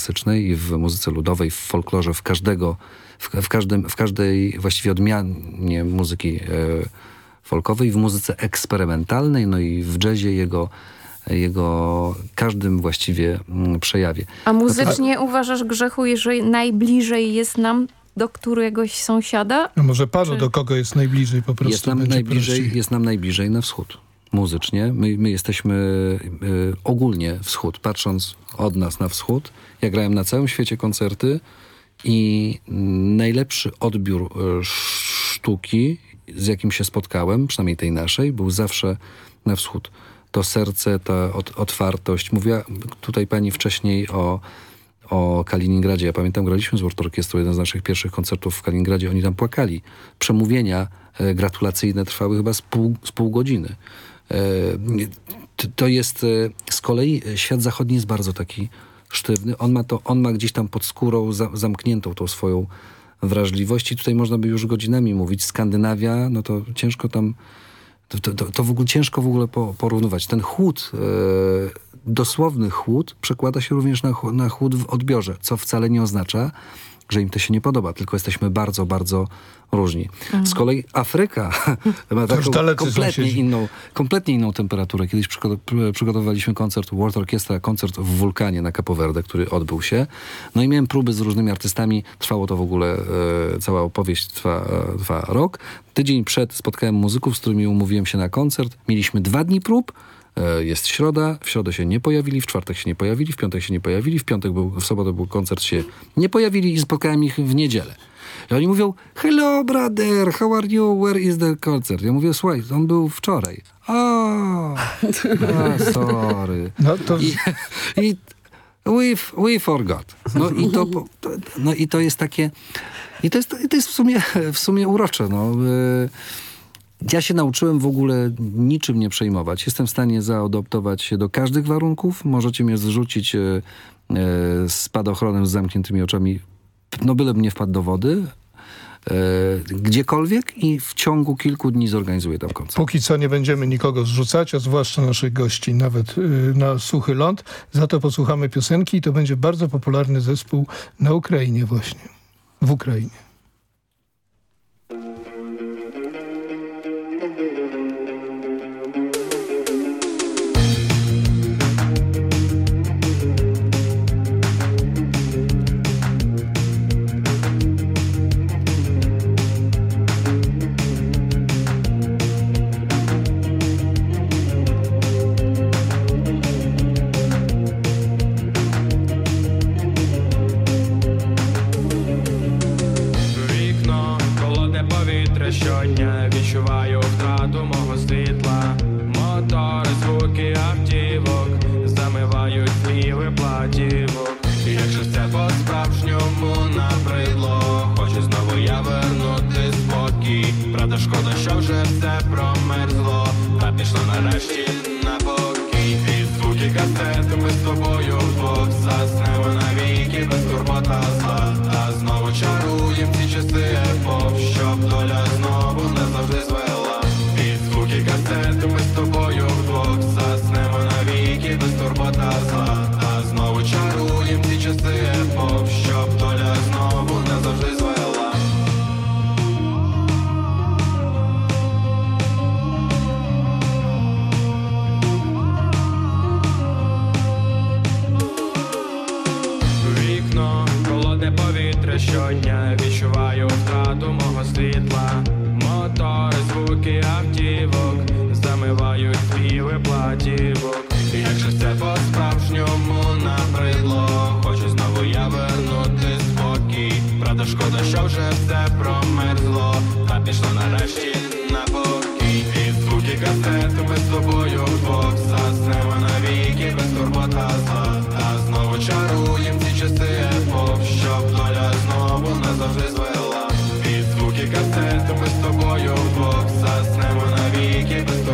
klasycznej w muzyce ludowej, w folklorze, w każdego, w, w, każdym, w każdej właściwie odmianie muzyki e, folkowej, w muzyce eksperymentalnej, no i w jazzie jego, jego każdym właściwie mm, przejawie. A muzycznie uważasz, Grzechu, jeżeli najbliżej jest nam do któregoś sąsiada? No może panu, Czy- do kogo jest najbliżej po prostu jest nam, najbliżej, prościej. jest nam najbliżej na wschód. Muzycznie. My, my jesteśmy y, ogólnie wschód. Patrząc od nas na wschód, ja grałem na całym świecie koncerty i najlepszy odbiór y, sztuki, z jakim się spotkałem, przynajmniej tej naszej, był zawsze na wschód. To serce, ta ot, otwartość. Mówiła tutaj pani wcześniej o, o Kaliningradzie. Ja pamiętam, graliśmy z World Orchestrą, jeden z naszych pierwszych koncertów w Kaliningradzie. Oni tam płakali. Przemówienia e, gratulacyjne trwały chyba z pół, z pół godziny. E, to jest e, z kolei świat zachodni jest bardzo taki sztywny. On ma, to, on ma gdzieś tam pod skórą za, zamkniętą tą swoją wrażliwość i tutaj można by już godzinami mówić. Skandynawia, no to ciężko tam to, to, to, w ogóle ciężko w ogóle po, porównywać. Ten chłód, e, dosłowny chłód przekłada się również na, na chłód w odbiorze, co wcale nie oznacza, że im to się nie podoba, tylko jesteśmy bardzo, bardzo różni. Mhm. Z kolei Afryka ma już taką kompletnie inną, kompletnie inną temperaturę. Kiedyś przygotow- pr- przygotowaliśmy koncert World Orchestra, koncert w Wulkanie na Capo Verde, który odbył się. No i miałem próby z różnymi artystami. Trwało to w ogóle, e, cała opowieść trwa, e, trwa rok. Tydzień przed spotkałem muzyków, z którymi umówiłem się na koncert. Mieliśmy dwa dni prób. E, Jest środa, w środę się nie pojawili, w czwartek się nie pojawili, w piątek się nie pojawili, w piątek był, w sobotę był koncert, się nie pojawili i spotkałem ich w niedzielę. I oni mówią, hello brother, how are you, where is the concert? Ja mówię, słuchaj, on był wczoraj. O, a, sorry. No to... I, i we, we forgot. No i to, no i to jest takie, i to jest, to jest w, sumie, w sumie urocze. No. Y, Ja się nauczyłem w ogóle niczym nie przejmować. Jestem w stanie zaadoptować się do każdych warunków. Możecie mnie zrzucić e, e, spadochronem z zamkniętymi oczami, no bylem nie wpadł do wody, e, gdziekolwiek i w ciągu kilku dni zorganizuję tam koncert. Póki co nie będziemy nikogo zrzucać, a zwłaszcza naszych gości, nawet y, na suchy ląd. Za to posłuchamy piosenki i to będzie bardzo popularny zespół na Ukrainie właśnie. W Ukrainie. children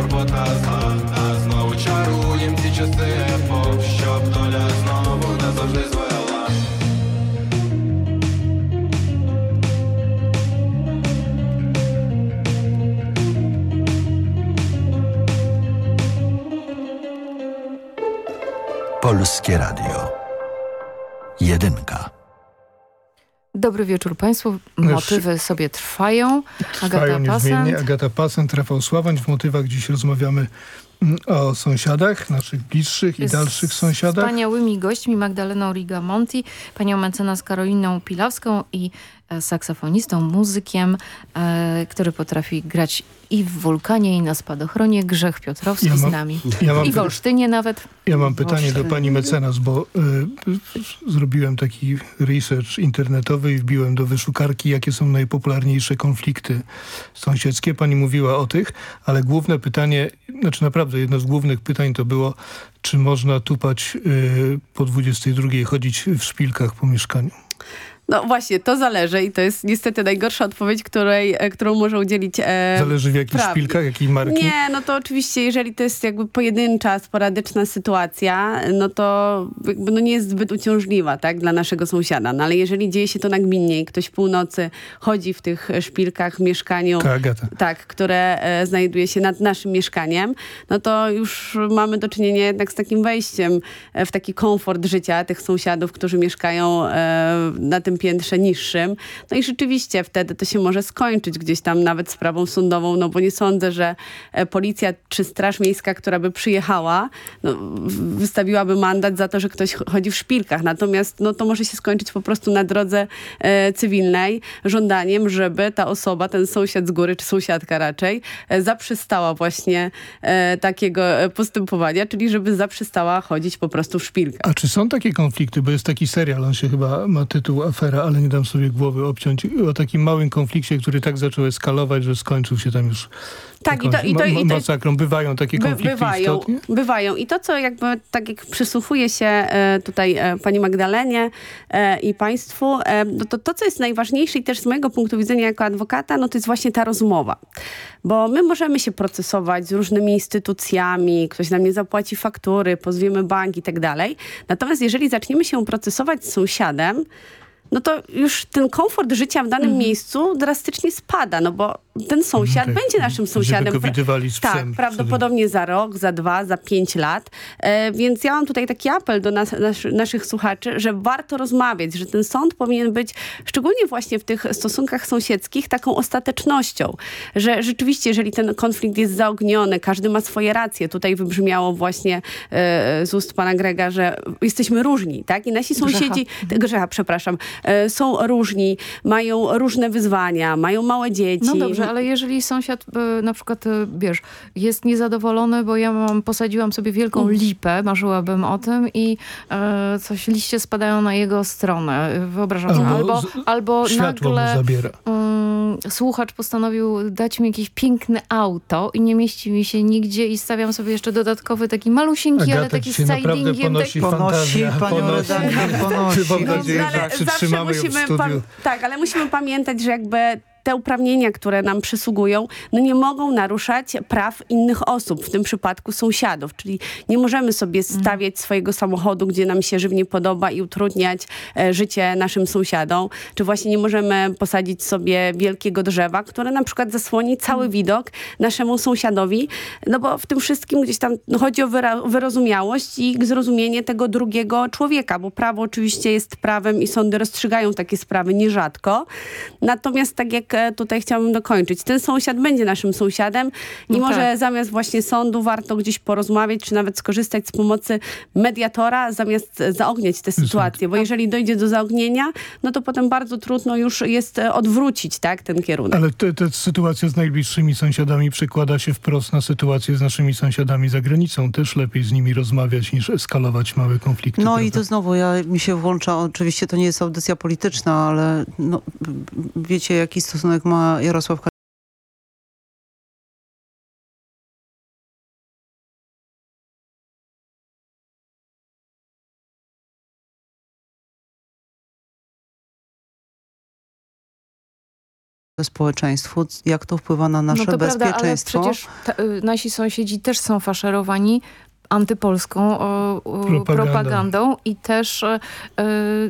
турбота зла. Та знову чаруєм ці часи епох, щоб доля знову не завжди звела. Polskie Radio. Dobry wieczór Państwu. Motywy sobie trwają. Trwają Agata niezmiennie. Agata Pasent, Rafał Sławań. W motywach dziś rozmawiamy o sąsiadach, naszych bliższych i Z dalszych sąsiadach. Wspaniałymi gośćmi Magdaleną Rigamonti, panią mecenas Karoliną Pilawską i e, saksofonistą, muzykiem, e, który potrafi grać i w wulkanie, i na spadochronie. Grzech Piotrowski Ja mam- z nami. ja I w Olsztynie nawet. Ja mam pytanie do pani mecenas, bo y, zrobiłem taki research internetowy i wbiłem do wyszukarki, jakie są najpopularniejsze konflikty sąsiedzkie. Pani mówiła o tych, ale główne pytanie, znaczy naprawdę jedno z głównych pytań to było, czy można tupać y, po 22 chodzić w szpilkach po mieszkaniu. No właśnie, to zależy i to jest niestety najgorsza odpowiedź, której, e, którą może udzielić e, Zależy w jakich szpilkach, jakiej marki. Nie, no to oczywiście, jeżeli to jest jakby pojedyncza, sporadyczna sytuacja, no to jakby no nie jest zbyt uciążliwa, tak, dla naszego sąsiada. No ale jeżeli dzieje się to nagminnie i ktoś północy chodzi w tych szpilkach w mieszkaniu, Tak, tak, które e, znajduje się nad naszym mieszkaniem, no to już mamy do czynienia jednak z takim wejściem e, w taki komfort życia tych sąsiadów, którzy mieszkają e, na tym piętrze niższym. No i rzeczywiście wtedy to się może skończyć gdzieś tam nawet sprawą sądową, no bo nie sądzę, że e, policja czy straż miejska, która by przyjechała, no, wystawiłaby mandat za to, że ktoś ch- chodzi w szpilkach. Natomiast no, to może się skończyć po prostu na drodze e, cywilnej żądaniem, żeby ta osoba, ten sąsiad z góry, czy sąsiadka raczej, e, zaprzestała właśnie e, takiego e, postępowania, czyli żeby zaprzestała chodzić po prostu w szpilkach. A czy są takie konflikty, bo jest taki serial, on się chyba ma tytuł Afery afera, ale nie dam sobie głowy obciąć o takim małym konflikcie, który tak zaczął eskalować, że skończył się tam już Tak, i to- i to- i to- masakrą. Bywają takie konflikty bywają, istotnie? bywają. I to, co jakby, tak jak przysłuchuję się e, tutaj e, pani Magdalenie e, i państwu, no to to, co jest najważniejsze i też z mojego punktu widzenia jako adwokata, no to jest właśnie ta rozmowa. Bo my możemy się procesować z różnymi instytucjami, ktoś nam nie zapłaci faktury, pozwiemy bank i tak dalej. Natomiast jeżeli zaczniemy się procesować z sąsiadem, no to już ten komfort życia w danym miejscu drastycznie spada, no bo ten sąsiad tak. będzie naszym sąsiadem. go widywali z tak, prawdopodobnie za rok, za dwa, za pięć lat. E, więc ja mam tutaj taki apel do nas, nas, naszych słuchaczy, że warto rozmawiać, że ten sąd powinien być, szczególnie właśnie w tych stosunkach sąsiedzkich, taką ostatecznością, że rzeczywiście, jeżeli ten konflikt jest zaogniony, każdy ma swoje racje. Tutaj wybrzmiało właśnie e, z ust pana Grega, że jesteśmy różni, tak? I nasi Grzecha. sąsiedzi, Grzecha, przepraszam, e, są różni, mają różne wyzwania, mają małe dzieci. No dobrze, ale jeżeli sąsiad e, na przykład, e, wiesz, jest niezadowolony, bo ja mam, posadziłam sobie wielką Mm. lipę, marzyłabym o tym i e, coś liście spadają na jego stronę. Wyobrażam sobie. Albo Albo, albo światło mu nagle zabiera. mm, słuchacz postanowił dać mi jakieś piękne auto i nie mieści mi się nigdzie i stawiam sobie jeszcze dodatkowy taki malusieńki, ale Agata taki dzisiaj z naprawdę sidingiem. ponosi taki- fantazja. panią redaktor, ponosi. Mam nadzieję, No, że ale zawsze przytrzymamy ją w musimy studiu. tak, ale musimy pamiętać, że jakby te uprawnienia, które nam przysługują, no nie mogą naruszać praw innych osób, w tym przypadku sąsiadów. Czyli nie możemy sobie stawiać swojego samochodu, gdzie nam się żywnie podoba i utrudniać e, życie naszym sąsiadom. Czy właśnie nie możemy posadzić sobie wielkiego drzewa, które na przykład zasłoni cały widok naszemu sąsiadowi. No bo w tym wszystkim gdzieś tam no, chodzi o wyrozumiałość i zrozumienie tego drugiego człowieka, bo prawo oczywiście jest prawem i sądy rozstrzygają takie sprawy nierzadko. Natomiast tak jak tutaj chciałabym dokończyć, ten sąsiad będzie naszym sąsiadem i No może tak. zamiast właśnie sądu warto gdzieś porozmawiać, czy nawet skorzystać z pomocy mediatora, zamiast zaogniać tę sytuację, bo jeżeli dojdzie do zaognienia, no to potem bardzo trudno już jest e, odwrócić tak, ten kierunek. Ale te, te sytuacja z najbliższymi sąsiadami przekłada się wprost na sytuację z naszymi sąsiadami za granicą. Też lepiej z nimi rozmawiać niż eskalować małe konflikty. No i prawda? to znowu ja, mi się włącza, oczywiście to nie jest audycja polityczna, ale no, wiecie jaki stosunek ma Jarosław społeczeństwu, jak to wpływa na nasze no to prawda, ale bezpieczeństwo. przecież ta, y, nasi sąsiedzi też są faszerowani antypolską o, o, Propagandą. i też y,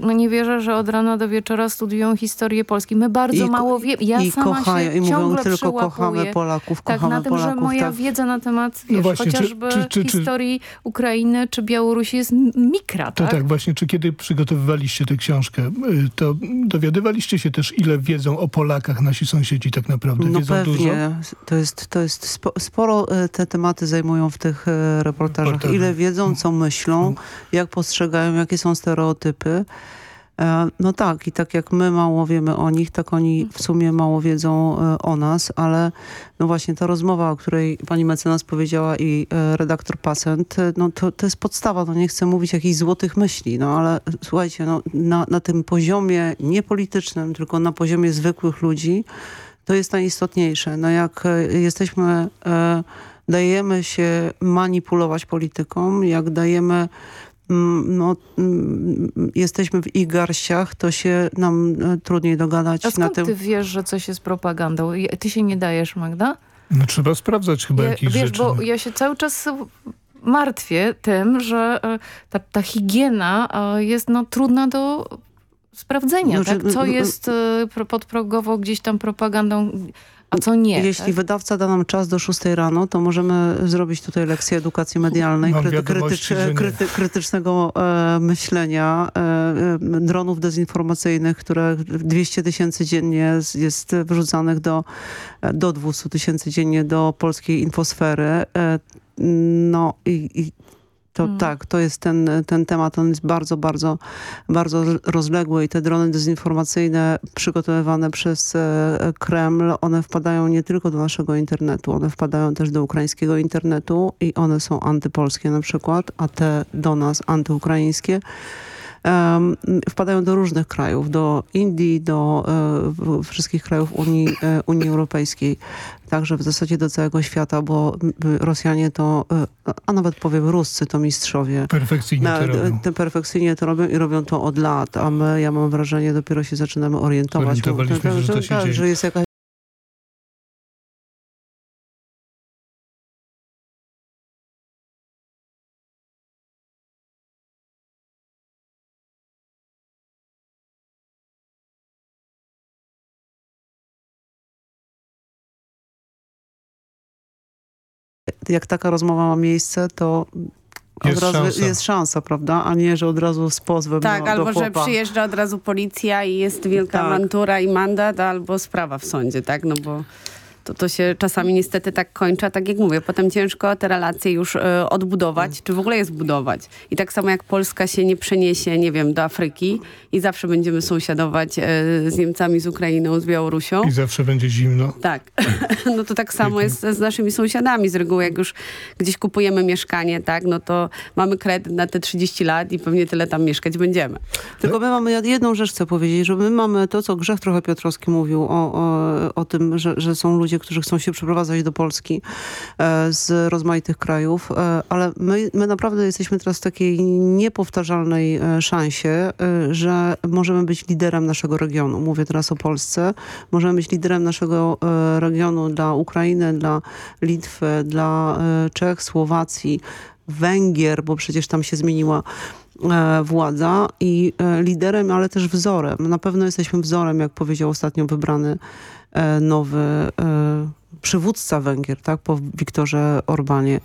no nie wierzę, że od rana do wieczora studiują historię Polski. My bardzo I- mało wiemy. Ja i sama kochają, się i mówią tylko kochamy Polaków, tak, kochamy na tym, Polaków, że moja tak. wiedza na temat No wiesz, właśnie, czy- chociażby czy- czy- czy- historii Ukrainy czy Białorusi jest mikra, To tak? tak, właśnie, czy kiedy przygotowywaliście tę książkę, y, to dowiadywaliście się też, ile wiedzą o Polakach nasi sąsiedzi tak naprawdę? No wiedzą dużo? pewnie. To jest, to jest spo, sporo e, te tematy zajmują w tych e, reportażach. Ile wiedzą, co myślą, jak postrzegają, jakie są stereotypy. E, No tak, i tak jak my mało wiemy o nich, tak oni w sumie mało wiedzą e, o nas, ale no właśnie ta rozmowa, o której pani mecenas powiedziała i e, redaktor Pasent, no to, to jest podstawa, no nie chcę mówić jakichś złotych myśli, no ale słuchajcie, no, na, na tym poziomie nie politycznym, tylko na poziomie zwykłych ludzi, to jest najistotniejsze. No jak jesteśmy, e, dajemy się manipulować polityką, jak dajemy mm, no, mm, jesteśmy w ich garściach, to się nam e, trudniej dogadać A na skąd tym. ty wiesz, że coś jest propagandą? Ty się nie dajesz, Magda? No trzeba sprawdzać chyba Ja, jakieś wiesz, rzeczy. bo ja się cały czas martwię tym, że e, ta, ta higiena e, jest no, trudna do sprawdzenia, że- tak? Co jest pro- podprogowo gdzieś tam propagandą, a co nie. Jeśli tak? wydawca da nam czas do 6 rano, to możemy zrobić tutaj lekcję edukacji medialnej, Mam kryty, krytycznego e, myślenia, e, e, dronów dezinformacyjnych, które 200 tysięcy dziennie jest, jest wrzucanych do, do 200 tysięcy dziennie do polskiej infosfery. E, no i, i to Mm. tak, to jest ten, ten temat, on jest bardzo, bardzo, bardzo rozległy i te drony dezinformacyjne przygotowywane przez e, Kreml, one wpadają nie tylko do naszego internetu, one wpadają też do ukraińskiego internetu i one są antypolskie na przykład, a te do nas antyukraińskie. Wpadają do różnych krajów, do Indii, do e, wszystkich krajów Unii, e, Unii Europejskiej, także w zasadzie do całego świata, bo Rosjanie to, e, a nawet powiem Ruscy to mistrzowie. Perfekcyjnie to robią. perfekcyjnie to robią i robią to od lat, a my, ja mam wrażenie, dopiero się zaczynamy orientować. Orientowaliśmy że się tak, dzieje. że jest jakaś jak taka rozmowa ma miejsce, to Jest od razu szansa. jest szansa, prawda? A nie, że od razu z pozwem Tak, do, albo do że przyjeżdża od razu policja i jest wielka Tak. awantura i mandat, albo sprawa w sądzie, tak? No bo to, to się czasami niestety tak kończy, a tak jak mówię, potem ciężko te relacje już e, odbudować, czy w ogóle je zbudować. I tak samo jak Polska się nie przeniesie, nie wiem, do Afryki i zawsze będziemy sąsiadować e, z Niemcami, z Ukrainą, z Białorusią. I zawsze będzie zimno. Tak, no to tak samo jest z naszymi sąsiadami. Z reguły jak już gdzieś kupujemy mieszkanie, tak, no to mamy kredyt na te 30 lat i pewnie tyle tam mieszkać będziemy. Tylko my mamy, jedną rzecz chcę powiedzieć, że my mamy to, co Grzech trochę Piotrowski mówił o, o, o tym, że, że są ludzie, którzy chcą się przeprowadzać do Polski e, z rozmaitych krajów, e, ale my, my naprawdę jesteśmy teraz w takiej niepowtarzalnej e, szansie, że możemy być liderem naszego regionu. Mówię teraz o Polsce. Możemy być liderem naszego regionu dla Ukrainy, dla Litwy, dla Czech, Słowacji, Węgier, bo przecież tam się zmieniła władza i e, liderem, ale też wzorem. Na pewno jesteśmy wzorem, jak powiedział ostatnio wybrany e, nowy e, przywódca Węgier, tak, po Wiktorze Orbanie.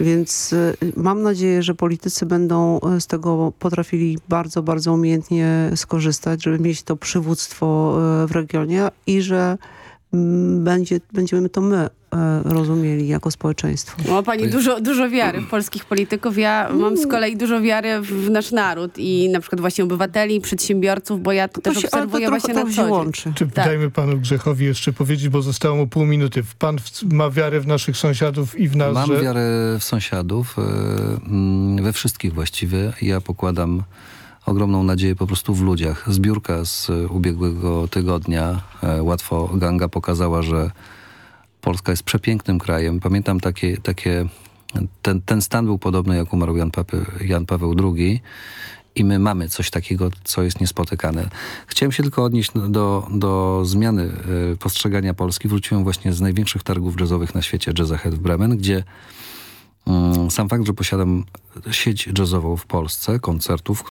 Więc e, mam nadzieję, że politycy będą e, z tego potrafili bardzo, bardzo umiejętnie skorzystać, żeby mieć to przywództwo e, w regionie i że będzie, będziemy to my e, rozumieli jako społeczeństwo. Ma pani dużo, dużo wiary w polskich polityków. Ja mam z kolei dużo wiary w nasz naród i na przykład właśnie obywateli, przedsiębiorców, bo ja to, też się- to obserwuję trochę- właśnie to na się co łączy. Czy Tak. dajmy panu Grzechowi jeszcze powiedzieć, bo zostało mu pół minuty. Pan ma wiarę w naszych sąsiadów i w nas, Mam że... wiarę w sąsiadów, e, mm, we wszystkich właściwie. Ja pokładam ogromną nadzieję po prostu w ludziach. Zbiórka z e, ubiegłego tygodnia, e, łatwo ganga pokazała, że Polska jest przepięknym krajem. Pamiętam takie, takie ten, ten stan był podobny jak umarł Jan, Papy, Jan Paweł II i my mamy coś takiego, co jest niespotykane. Chciałem się tylko odnieść do, do zmiany e, postrzegania Polski. Wróciłem właśnie z największych targów jazzowych na świecie, Jazz Ahead w Bremen, gdzie mm, sam fakt, że posiadam sieć jazzową w Polsce, koncertów,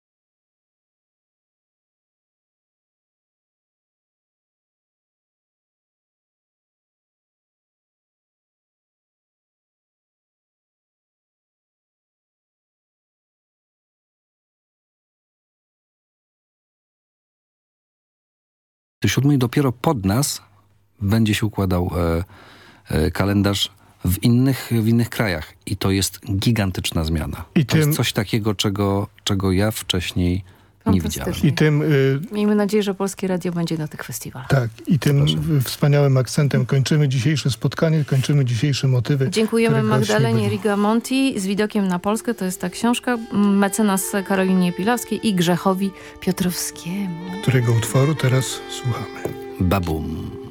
siódmej dopiero pod nas będzie się układał e, e, kalendarz w innych, w innych krajach. I to jest gigantyczna zmiana. I to tym- jest coś takiego, czego, czego ja wcześniej nie widziałem. I tym, y, Miejmy nadzieję, że Polskie Radio będzie na tych festiwalach. tak, i tym wspaniałym akcentem kończymy dzisiejsze spotkanie, kończymy dzisiejsze motywy. Dziękujemy Magdalenie. Rigamonti z widokiem na Polskę. To jest ta książka. Mecenas Karolinie Pilowskiej i Grzechowi Piotrowskiemu. Którego utworu teraz słuchamy. Babum.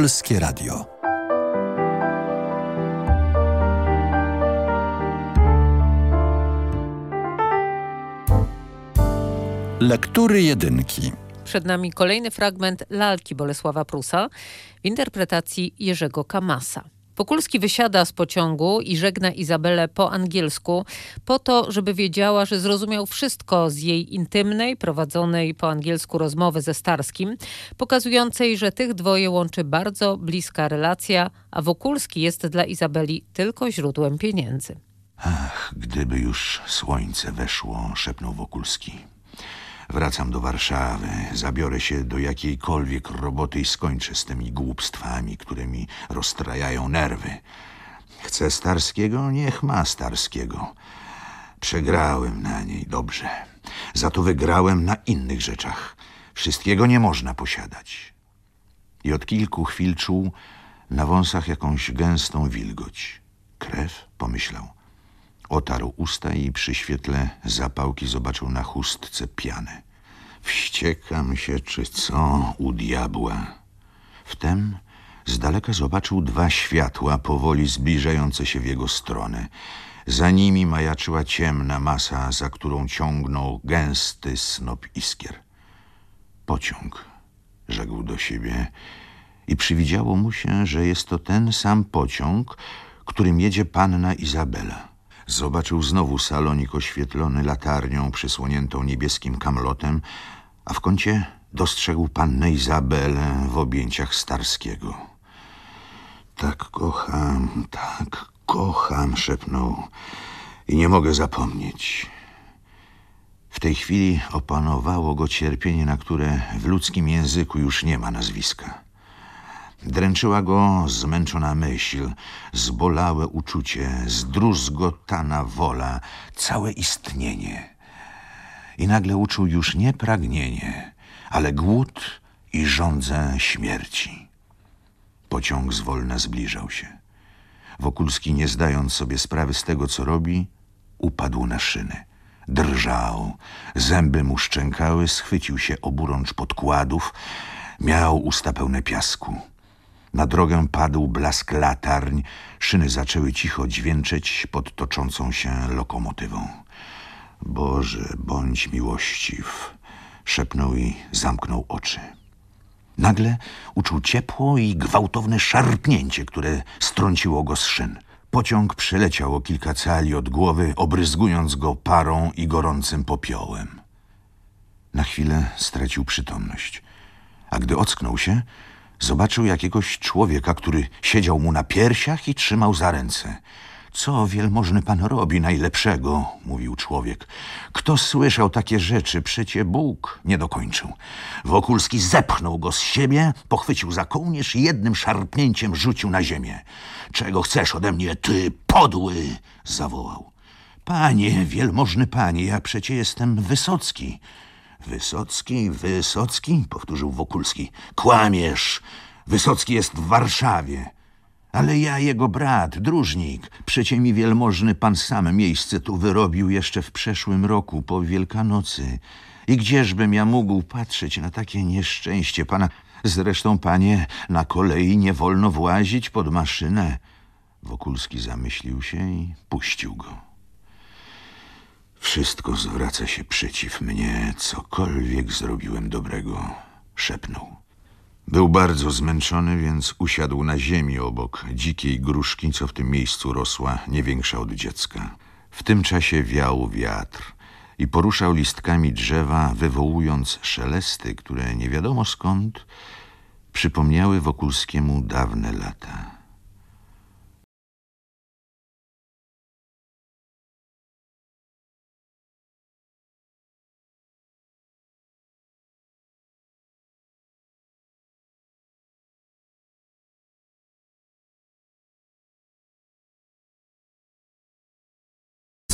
Polskie Radio. Lektury jedynki. Przed nami kolejny fragment lalki Bolesława Prusa w interpretacji Jerzego Kamasa. Wokulski wysiada z pociągu i żegna Izabelę po angielsku, po to, żeby wiedziała, że zrozumiał wszystko z jej intymnej, prowadzonej po angielsku rozmowy ze Starskim, pokazującej, że tych dwoje łączy bardzo bliska relacja, a Wokulski jest dla Izabeli tylko źródłem pieniędzy. Ach, gdyby już słońce weszło, szepnął Wokulski. Wracam do Warszawy, zabiorę się do jakiejkolwiek roboty i skończę z tymi głupstwami, które mi rozstrajają nerwy. Chcę Starskiego? Niech ma Starskiego. Przegrałem na niej, dobrze. Za to wygrałem na innych rzeczach. Wszystkiego nie można posiadać. I od kilku chwil czuł na wąsach jakąś gęstą wilgoć. Krew? Pomyślał. Otarł usta i przy świetle zapałki zobaczył na chustce pianę. Wściekam się, czy co, u diabła. Wtem z daleka zobaczył dwa światła powoli zbliżające się w jego stronę. Za nimi majaczyła ciemna masa, za którą ciągnął gęsty snop iskier. Pociąg, rzekł do siebie i przywidziało mu się, że jest to ten sam pociąg, którym jedzie panna Izabela. Zobaczył znowu salonik oświetlony latarnią przysłoniętą niebieskim kamlotem, a w kącie dostrzegł pannę Izabelę w objęciach Starskiego. Tak kocham, tak kocham, szepnął i nie mogę zapomnieć. W tej chwili opanowało go cierpienie, na które w ludzkim języku już nie ma nazwiska. Dręczyła go zmęczona myśl, zbolałe uczucie, zdruzgotana wola, całe istnienie. I nagle uczuł już nie pragnienie, ale głód i żądzę śmierci. Pociąg zwolna zbliżał się. Wokulski, nie zdając sobie sprawy z tego, co robi, upadł na szyny. Drżał, zęby mu szczękały, schwycił się oburącz podkładów, miał usta pełne piasku. Na drogę padł blask latarń, szyny zaczęły cicho dźwięczeć pod toczącą się lokomotywą. Boże, bądź miłościw, szepnął i zamknął oczy. Nagle uczuł ciepło i gwałtowne szarpnięcie, które strąciło go z szyn. Pociąg przeleciał o kilka cali od głowy, obryzgując go parą i gorącym popiołem. Na chwilę stracił przytomność, a gdy ocknął się, zobaczył jakiegoś człowieka, który siedział mu na piersiach i trzymał za ręce. Co wielmożny pan robi najlepszego, mówił człowiek. Kto słyszał takie rzeczy? Przecie Bóg nie dokończył. Wokulski zepchnął go z siebie, pochwycił za kołnierz i jednym szarpnięciem rzucił na ziemię. Czego chcesz ode mnie, ty podły? zawołał. Panie, wielmożny panie, ja przecie jestem Wysocki. Wysocki, Wysocki, powtórzył Wokulski. Kłamiesz. Wysocki jest w Warszawie. Ale ja jego brat, dróżnik. Przecie mi wielmożny pan sam miejsce tu wyrobił jeszcze w przeszłym roku, po Wielkanocy. I gdzieżbym ja mógł patrzeć na takie nieszczęście pana? Zresztą, panie, na kolei nie wolno włazić pod maszynę. Wokulski zamyślił się i puścił go. Wszystko zwraca się przeciw mnie, cokolwiek zrobiłem dobrego, szepnął. Był bardzo zmęczony, więc usiadł na ziemi obok dzikiej gruszki, co w tym miejscu rosła, nie większa od dziecka. W tym czasie wiał wiatr i poruszał listkami drzewa, wywołując szelesty, które nie wiadomo skąd przypomniały Wokulskiemu dawne lata.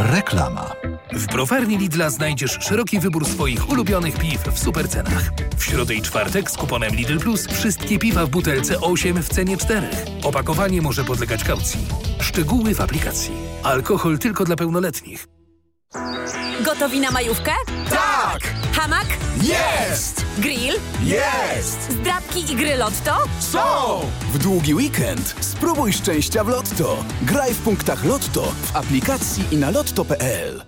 Reklama. W browarni Lidla znajdziesz szeroki wybór swoich ulubionych piw w supercenach. W środę i czwartek z kuponem Lidl Plus wszystkie piwa w butelce 8 w cenie 4. Opakowanie może podlegać kaucji. Szczegóły w aplikacji. Alkohol tylko dla pełnoletnich. Gotowi na majówkę? Tak! Hamak? Jest! Grill? Jest! Zdrabki i gry Lotto? Są! W długi weekend spróbuj szczęścia w Lotto. Graj w punktach Lotto w aplikacji i na lotto.pl.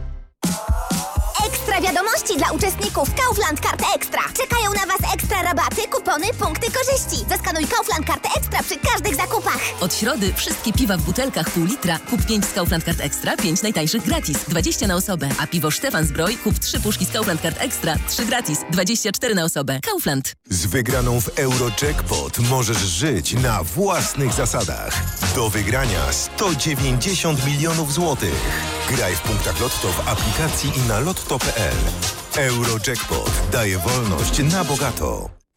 Ekstra wiadomości dla uczestników Kaufland Karty Ekstra. Czekają na Was ekstra rabaty, kupony, punkty korzyści. Zaskanuj Kaufland Kartę Ekstra przy każdych zakupach. Od środy wszystkie piwa w butelkach pół litra. Kup 5 z Kaufland Card Extra, 5 najtańszych gratis, 20 na osobę. A piwo Stefan Zbroj kup 3 puszki z Kaufland Card Extra, 3 gratis, 24 na osobę. Kaufland. Z wygraną w Eurojackpot możesz żyć na własnych zasadach. Do wygrania 190 milionów złotych. Graj w punktach Lotto w aplikacji i na lotto.pl. Eurojackpot daje wolność na bogato.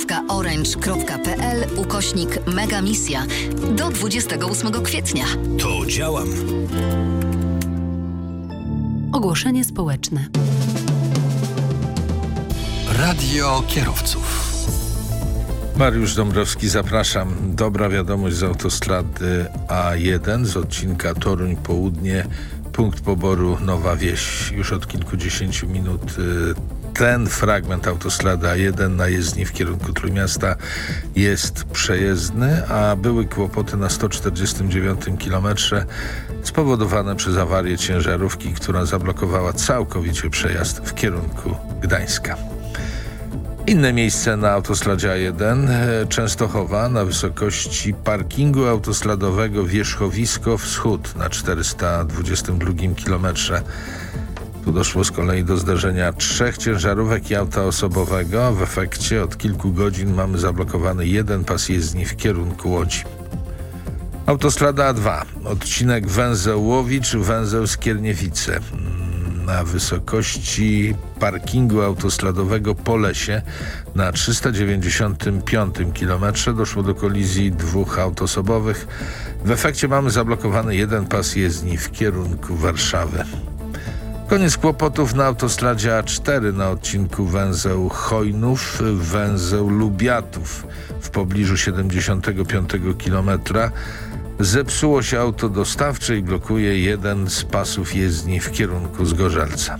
www.fundacja.orange.pl ukośnik Mega Misja do 28 kwietnia. To działam. Ogłoszenie społeczne. Radio kierowców. Mariusz Dąbrowski, zapraszam. Dobra wiadomość z autostrady A1 z odcinka Toruń Południe, punkt poboru Nowa Wieś. Już od kilkudziesięciu minut y, ten fragment autostrady A1 na jezdni w kierunku Trójmiasta jest przejezdny, a były kłopoty na 149 kilometrze spowodowane przez awarię ciężarówki, która zablokowała całkowicie przejazd w kierunku Gdańska. Inne miejsce na autostradzie A1 e, Częstochowa na wysokości parkingu autostradowego Wierzchowisko Wschód na 422 kilometrze. Tu doszło z kolei do zdarzenia trzech ciężarówek i auta osobowego. W efekcie od kilku godzin mamy zablokowany jeden pas jezdni w kierunku Łodzi. Autostrada A2, odcinek węzeł Łowicz, węzeł Skierniewice na wysokości parkingu autostradowego po lesie na 395 km doszło do kolizji dwóch aut osobowych. W efekcie mamy zablokowany jeden pas jezdni w kierunku Warszawy. Koniec kłopotów na autostradzie A4 na odcinku węzeł Chojnów, węzeł Lubiatów w pobliżu 75 km. Zepsuło się auto dostawcze i blokuje jeden z pasów jezdni w kierunku Zgorzelca.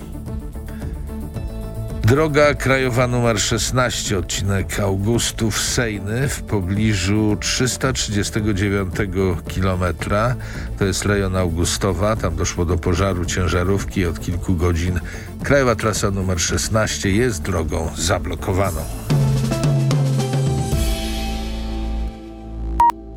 Droga krajowa numer 16, odcinek Augustów Sejny w pobliżu 339 km. To jest rejon Augustowa. Tam doszło do pożaru ciężarówki od kilku godzin. Krajowa trasa numer 16 jest drogą zablokowaną.